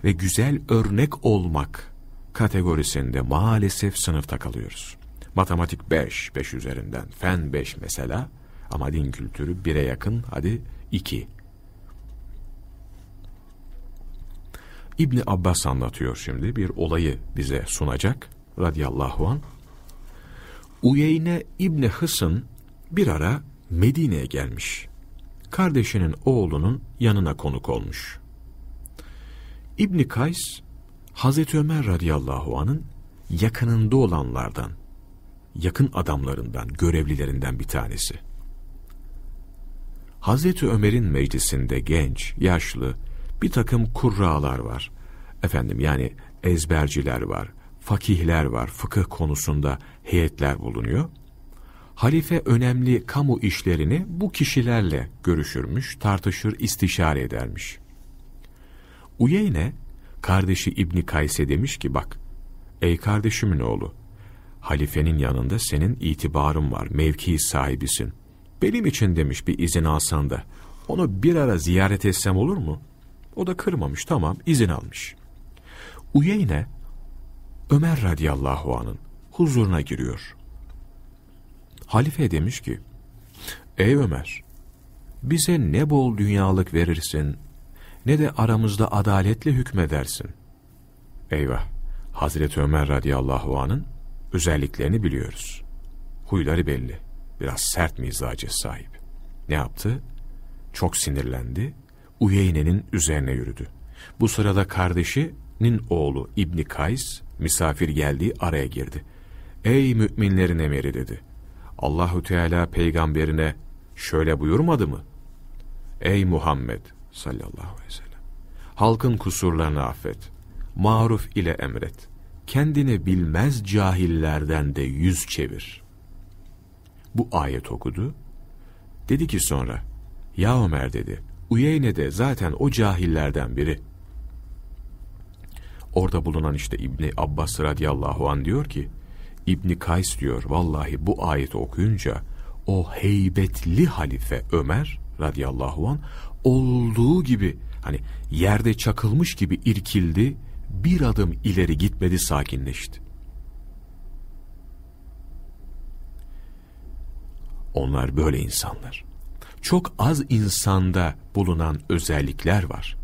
ve güzel örnek olmak kategorisinde maalesef sınıfta kalıyoruz. Matematik 5, 5 üzerinden, fen 5 mesela ama din kültürü 1'e yakın, hadi 2. İbni Abbas anlatıyor şimdi bir olayı bize sunacak radıyallahu an. Uyeyne İbni Hısın bir ara Medine'ye gelmiş. Kardeşinin oğlunun yanına konuk olmuş. İbni Kays, Hazreti Ömer radıyallahu anın yakınında olanlardan, yakın adamlarından, görevlilerinden bir tanesi. Hazreti Ömer'in meclisinde genç, yaşlı, bir takım kurralar var. Efendim yani ezberciler var, fakihler var, fıkıh konusunda heyetler bulunuyor. Halife önemli kamu işlerini bu kişilerle görüşürmüş, tartışır, istişare edermiş. Uyeyne, kardeşi İbni Kayse demiş ki bak, ey kardeşimin oğlu, halifenin yanında senin itibarın var, mevki sahibisin. Benim için demiş bir izin alsan da, onu bir ara ziyaret etsem olur mu?'' O da kırmamış tamam izin almış. Uyeyne Ömer radıyallahu anın huzuruna giriyor. Halife demiş ki Ey Ömer bize ne bol dünyalık verirsin ne de aramızda adaletle hükmedersin. Eyvah Hazreti Ömer radıyallahu anın özelliklerini biliyoruz. Huyları belli. Biraz sert mizacı sahip. Ne yaptı? Çok sinirlendi Uyeyne'nin üzerine yürüdü. Bu sırada kardeşinin oğlu İbni Kays misafir geldiği araya girdi. Ey müminlerin emiri dedi. Allahu Teala peygamberine şöyle buyurmadı mı? Ey Muhammed sallallahu aleyhi ve sellem, halkın kusurlarını affet, maruf ile emret, kendini bilmez cahillerden de yüz çevir. Bu ayet okudu. Dedi ki sonra, ya Ömer dedi, Uyeyne de zaten o cahillerden biri. Orada bulunan işte İbni Abbas radıyallahu an diyor ki, İbni Kays diyor, vallahi bu ayeti okuyunca, o heybetli halife Ömer radıyallahu an olduğu gibi hani yerde çakılmış gibi irkildi, bir adım ileri gitmedi sakinleşti. Onlar böyle insanlar. Çok az insanda bulunan özellikler var.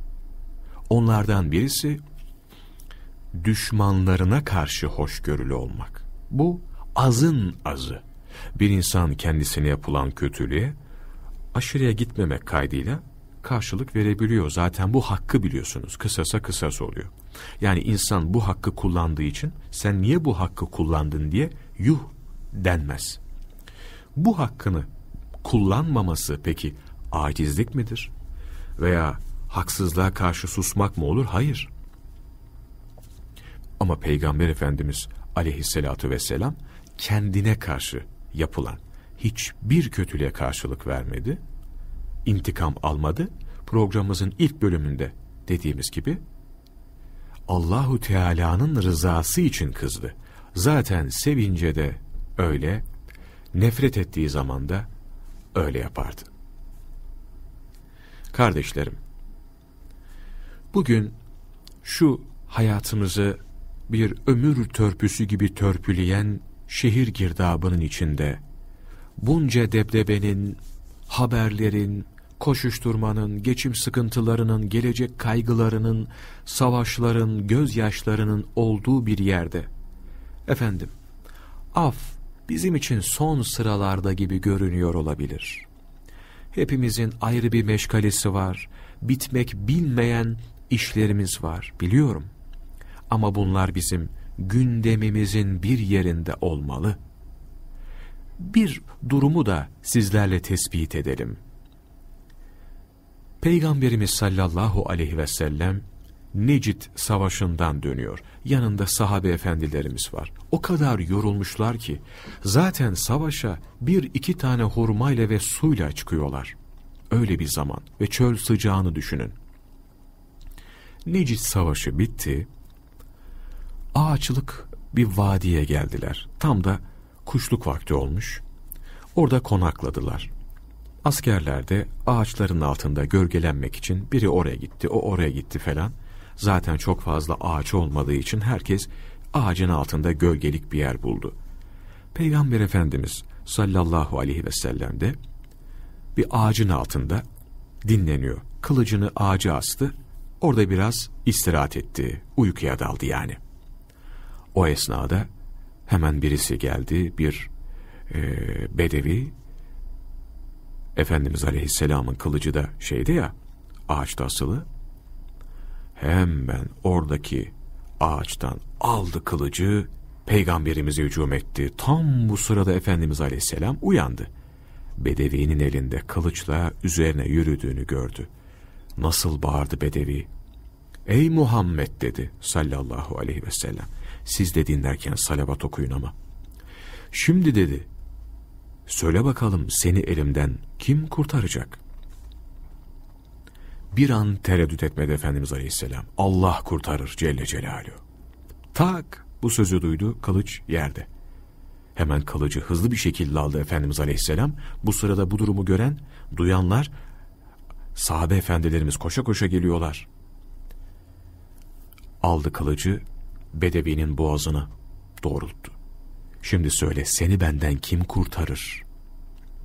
Onlardan birisi düşmanlarına karşı hoşgörülü olmak. Bu azın azı. Bir insan kendisine yapılan kötülüğe aşırıya gitmemek kaydıyla karşılık verebiliyor. Zaten bu hakkı biliyorsunuz. Kısasa kısas oluyor. Yani insan bu hakkı kullandığı için sen niye bu hakkı kullandın diye yuh denmez. Bu hakkını kullanmaması peki acizlik midir? Veya haksızlığa karşı susmak mı olur? Hayır. Ama Peygamber Efendimiz aleyhissalatu vesselam kendine karşı yapılan hiçbir kötülüğe karşılık vermedi, intikam almadı. Programımızın ilk bölümünde dediğimiz gibi Allahu Teala'nın rızası için kızdı. Zaten sevince de öyle, nefret ettiği zaman da öyle yapardı. Kardeşlerim, bugün şu hayatımızı bir ömür törpüsü gibi törpüleyen şehir girdabının içinde bunca debdebenin, haberlerin, koşuşturmanın, geçim sıkıntılarının, gelecek kaygılarının, savaşların, gözyaşlarının olduğu bir yerde. Efendim, af bizim için son sıralarda gibi görünüyor olabilir. Hepimizin ayrı bir meşgalesi var, bitmek bilmeyen işlerimiz var, biliyorum. Ama bunlar bizim gündemimizin bir yerinde olmalı. Bir durumu da sizlerle tespit edelim. Peygamberimiz sallallahu aleyhi ve sellem Necid savaşından dönüyor. Yanında sahabe efendilerimiz var. O kadar yorulmuşlar ki zaten savaşa bir iki tane hurmayla ve suyla çıkıyorlar. Öyle bir zaman ve çöl sıcağını düşünün. Necid savaşı bitti. Ağaçlık bir vadiye geldiler. Tam da kuşluk vakti olmuş. Orada konakladılar. Askerler de ağaçların altında gölgelenmek için biri oraya gitti, o oraya gitti falan. Zaten çok fazla ağaç olmadığı için herkes ağacın altında gölgelik bir yer buldu. Peygamber Efendimiz sallallahu aleyhi ve sellem de bir ağacın altında dinleniyor. Kılıcını ağaca astı, orada biraz istirahat etti, uykuya daldı yani. O esnada hemen birisi geldi, bir e, bedevi, Efendimiz Aleyhisselam'ın kılıcı da şeydi ya, ağaçta asılı, hemen oradaki ağaçtan aldı kılıcı, peygamberimize hücum etti. Tam bu sırada Efendimiz Aleyhisselam uyandı. Bedevi'nin elinde kılıçla üzerine yürüdüğünü gördü. Nasıl bağırdı Bedevi? Ey Muhammed dedi sallallahu aleyhi ve sellem. Siz de dinlerken salavat okuyun ama. Şimdi dedi, söyle bakalım seni elimden kim kurtaracak? Bir an tereddüt etmedi Efendimiz Aleyhisselam. Allah kurtarır Celle Celaluhu. Tak bu sözü duydu, kılıç yerde. Hemen kılıcı hızlı bir şekilde aldı Efendimiz Aleyhisselam. Bu sırada bu durumu gören, duyanlar, sahabe efendilerimiz koşa koşa geliyorlar. Aldı kılıcı, Bedevi'nin boğazına doğrulttu. Şimdi söyle seni benden kim kurtarır?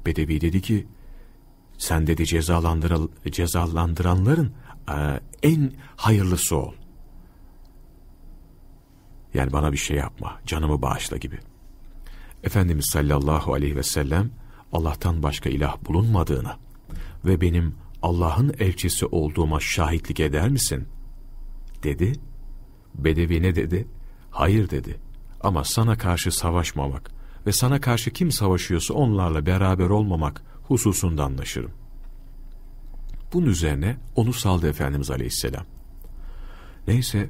Bedevi dedi ki, sen dedi cezalandıral, cezalandıranların e, en hayırlısı ol. Yani bana bir şey yapma, canımı bağışla gibi. Efendimiz sallallahu aleyhi ve sellem Allah'tan başka ilah bulunmadığına ve benim Allah'ın elçisi olduğuma şahitlik eder misin? Dedi. Bedevi ne dedi? Hayır dedi. Ama sana karşı savaşmamak ve sana karşı kim savaşıyorsa onlarla beraber olmamak hususunda anlaşırım. Bunun üzerine onu saldı Efendimiz Aleyhisselam. Neyse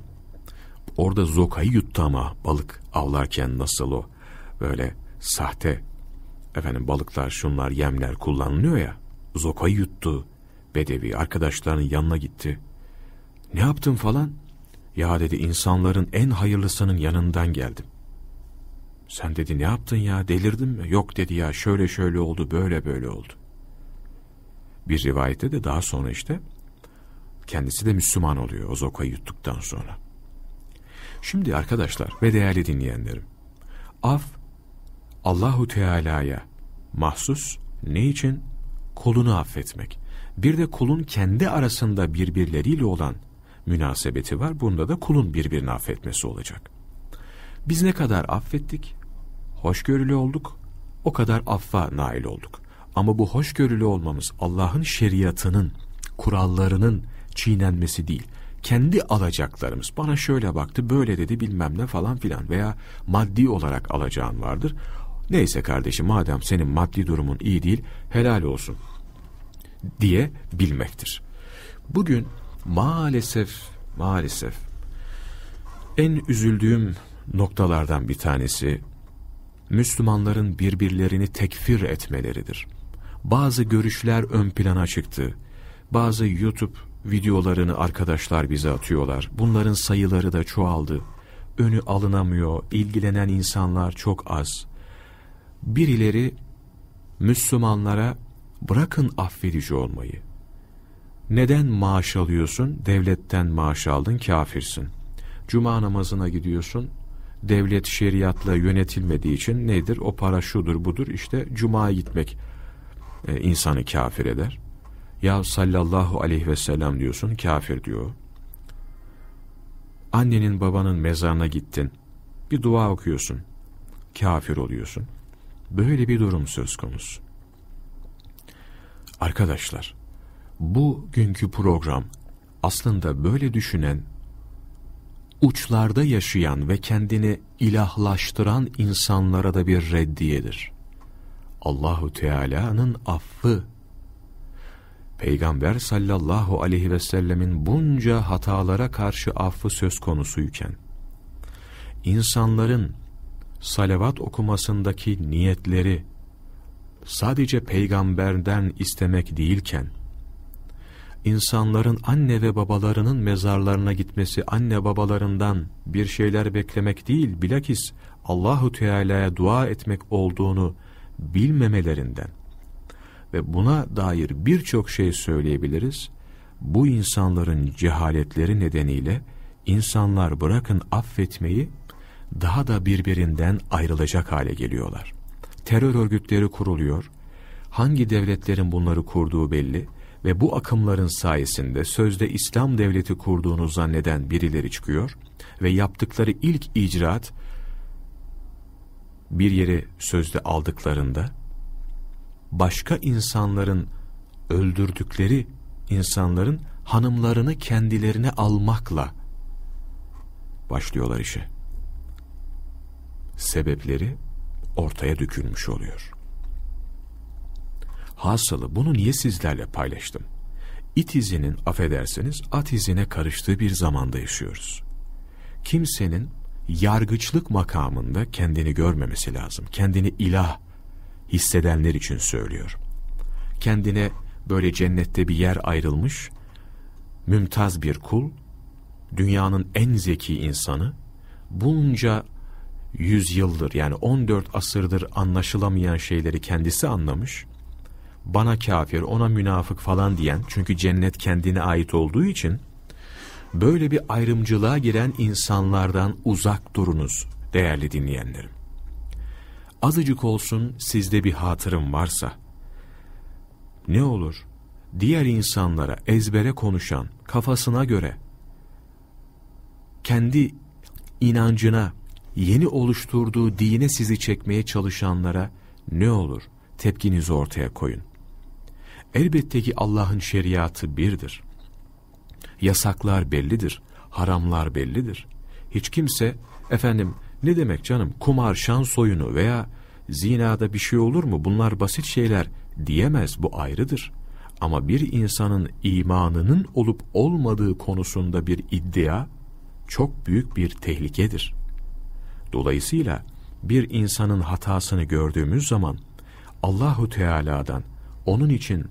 orada zokayı yuttu ama balık avlarken nasıl o böyle sahte efendim balıklar şunlar yemler kullanılıyor ya zokayı yuttu bedevi arkadaşlarının yanına gitti. Ne yaptın falan? Ya dedi insanların en hayırlısının yanından geldim. Sen dedi ne yaptın ya delirdin mi? Yok dedi ya şöyle şöyle oldu böyle böyle oldu. Bir rivayette de daha sonra işte kendisi de Müslüman oluyor o zokayı yuttuktan sonra. Şimdi arkadaşlar ve değerli dinleyenlerim, af Allahu Teala'ya mahsus ne için? Kulunu affetmek. Bir de kulun kendi arasında birbirleriyle olan münasebeti var. Bunda da kulun birbirini affetmesi olacak. Biz ne kadar affettik? Hoşgörülü olduk. O kadar affa nail olduk. Ama bu hoşgörülü olmamız Allah'ın şeriatının, kurallarının çiğnenmesi değil. Kendi alacaklarımız. Bana şöyle baktı, böyle dedi bilmem ne falan filan veya maddi olarak alacağın vardır. Neyse kardeşim madem senin maddi durumun iyi değil helal olsun diye bilmektir. Bugün maalesef maalesef en üzüldüğüm noktalardan bir tanesi Müslümanların birbirlerini tekfir etmeleridir. Bazı görüşler ön plana çıktı. Bazı YouTube videolarını arkadaşlar bize atıyorlar. Bunların sayıları da çoğaldı. Önü alınamıyor, ilgilenen insanlar çok az. Birileri Müslümanlara bırakın affedici olmayı. Neden maaş alıyorsun? Devletten maaş aldın, kafirsin. Cuma namazına gidiyorsun, devlet şeriatla yönetilmediği için nedir? O para şudur budur işte Cuma'ya gitmek e, insanı kafir eder. Ya sallallahu aleyhi ve sellem diyorsun kafir diyor. Annenin babanın mezarına gittin. Bir dua okuyorsun. Kafir oluyorsun. Böyle bir durum söz konusu. Arkadaşlar, bugünkü program aslında böyle düşünen, uçlarda yaşayan ve kendini ilahlaştıran insanlara da bir reddiyedir. Allahu Teala'nın affı Peygamber sallallahu aleyhi ve sellemin bunca hatalara karşı affı söz konusuyken, insanların salavat okumasındaki niyetleri sadece peygamberden istemek değilken, insanların anne ve babalarının mezarlarına gitmesi, anne babalarından bir şeyler beklemek değil, bilakis Allahu Teala'ya dua etmek olduğunu bilmemelerinden ve buna dair birçok şey söyleyebiliriz. Bu insanların cehaletleri nedeniyle insanlar bırakın affetmeyi daha da birbirinden ayrılacak hale geliyorlar. Terör örgütleri kuruluyor. Hangi devletlerin bunları kurduğu belli ve bu akımların sayesinde sözde İslam devleti kurduğunu zanneden birileri çıkıyor ve yaptıkları ilk icraat bir yeri sözde aldıklarında başka insanların öldürdükleri insanların hanımlarını kendilerine almakla başlıyorlar işe. Sebepleri ortaya dökülmüş oluyor. Hasılı bunu niye sizlerle paylaştım? İt izinin affedersiniz at izine karıştığı bir zamanda yaşıyoruz. Kimsenin yargıçlık makamında kendini görmemesi lazım. Kendini ilah hissedenler için söylüyor. Kendine böyle cennette bir yer ayrılmış, mümtaz bir kul, dünyanın en zeki insanı, bunca yüzyıldır yani 14 asırdır anlaşılamayan şeyleri kendisi anlamış, bana kafir, ona münafık falan diyen, çünkü cennet kendine ait olduğu için, böyle bir ayrımcılığa giren insanlardan uzak durunuz değerli dinleyenlerim. Azıcık olsun sizde bir hatırım varsa, ne olur diğer insanlara ezbere konuşan, kafasına göre, kendi inancına, yeni oluşturduğu dine sizi çekmeye çalışanlara ne olur tepkinizi ortaya koyun. Elbette ki Allah'ın şeriatı birdir. Yasaklar bellidir, haramlar bellidir. Hiç kimse, efendim ne demek canım kumar, şans oyunu veya zinada bir şey olur mu? Bunlar basit şeyler diyemez bu ayrıdır. Ama bir insanın imanının olup olmadığı konusunda bir iddia çok büyük bir tehlikedir. Dolayısıyla bir insanın hatasını gördüğümüz zaman Allahu Teala'dan onun için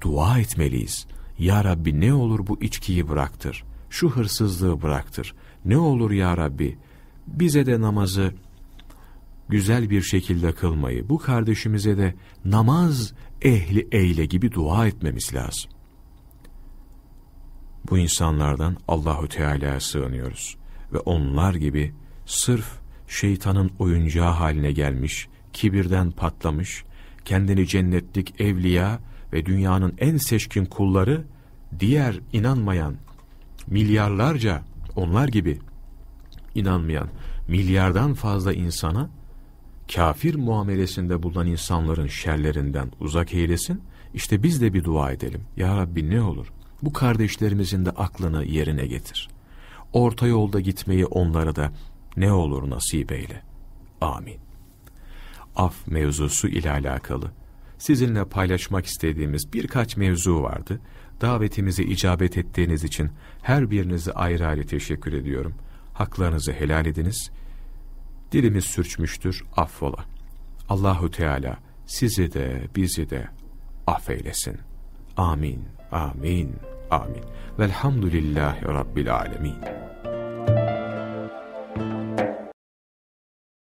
dua etmeliyiz. Ya Rabbi ne olur bu içkiyi bıraktır, şu hırsızlığı bıraktır. Ne olur ya Rabbi bize de namazı güzel bir şekilde kılmayı, bu kardeşimize de namaz ehli eyle gibi dua etmemiz lazım. Bu insanlardan Allahu Teala'ya sığınıyoruz ve onlar gibi sırf şeytanın oyuncağı haline gelmiş, kibirden patlamış, kendini cennetlik evliya ve dünyanın en seçkin kulları diğer inanmayan milyarlarca onlar gibi inanmayan milyardan fazla insana kafir muamelesinde bulunan insanların şerlerinden uzak eylesin. İşte biz de bir dua edelim. Ya Rabbi ne olur bu kardeşlerimizin de aklını yerine getir. Orta yolda gitmeyi onlara da ne olur nasip eyle. Amin. Af mevzusu ile alakalı sizinle paylaşmak istediğimiz birkaç mevzu vardı. Davetimize icabet ettiğiniz için her birinize ayrı ayrı teşekkür ediyorum. Haklarınızı helal ediniz. Dilimiz sürçmüştür, affola. Allahu Teala sizi de bizi de affeylesin. Amin, amin, amin. Velhamdülillahi Rabbil alemin.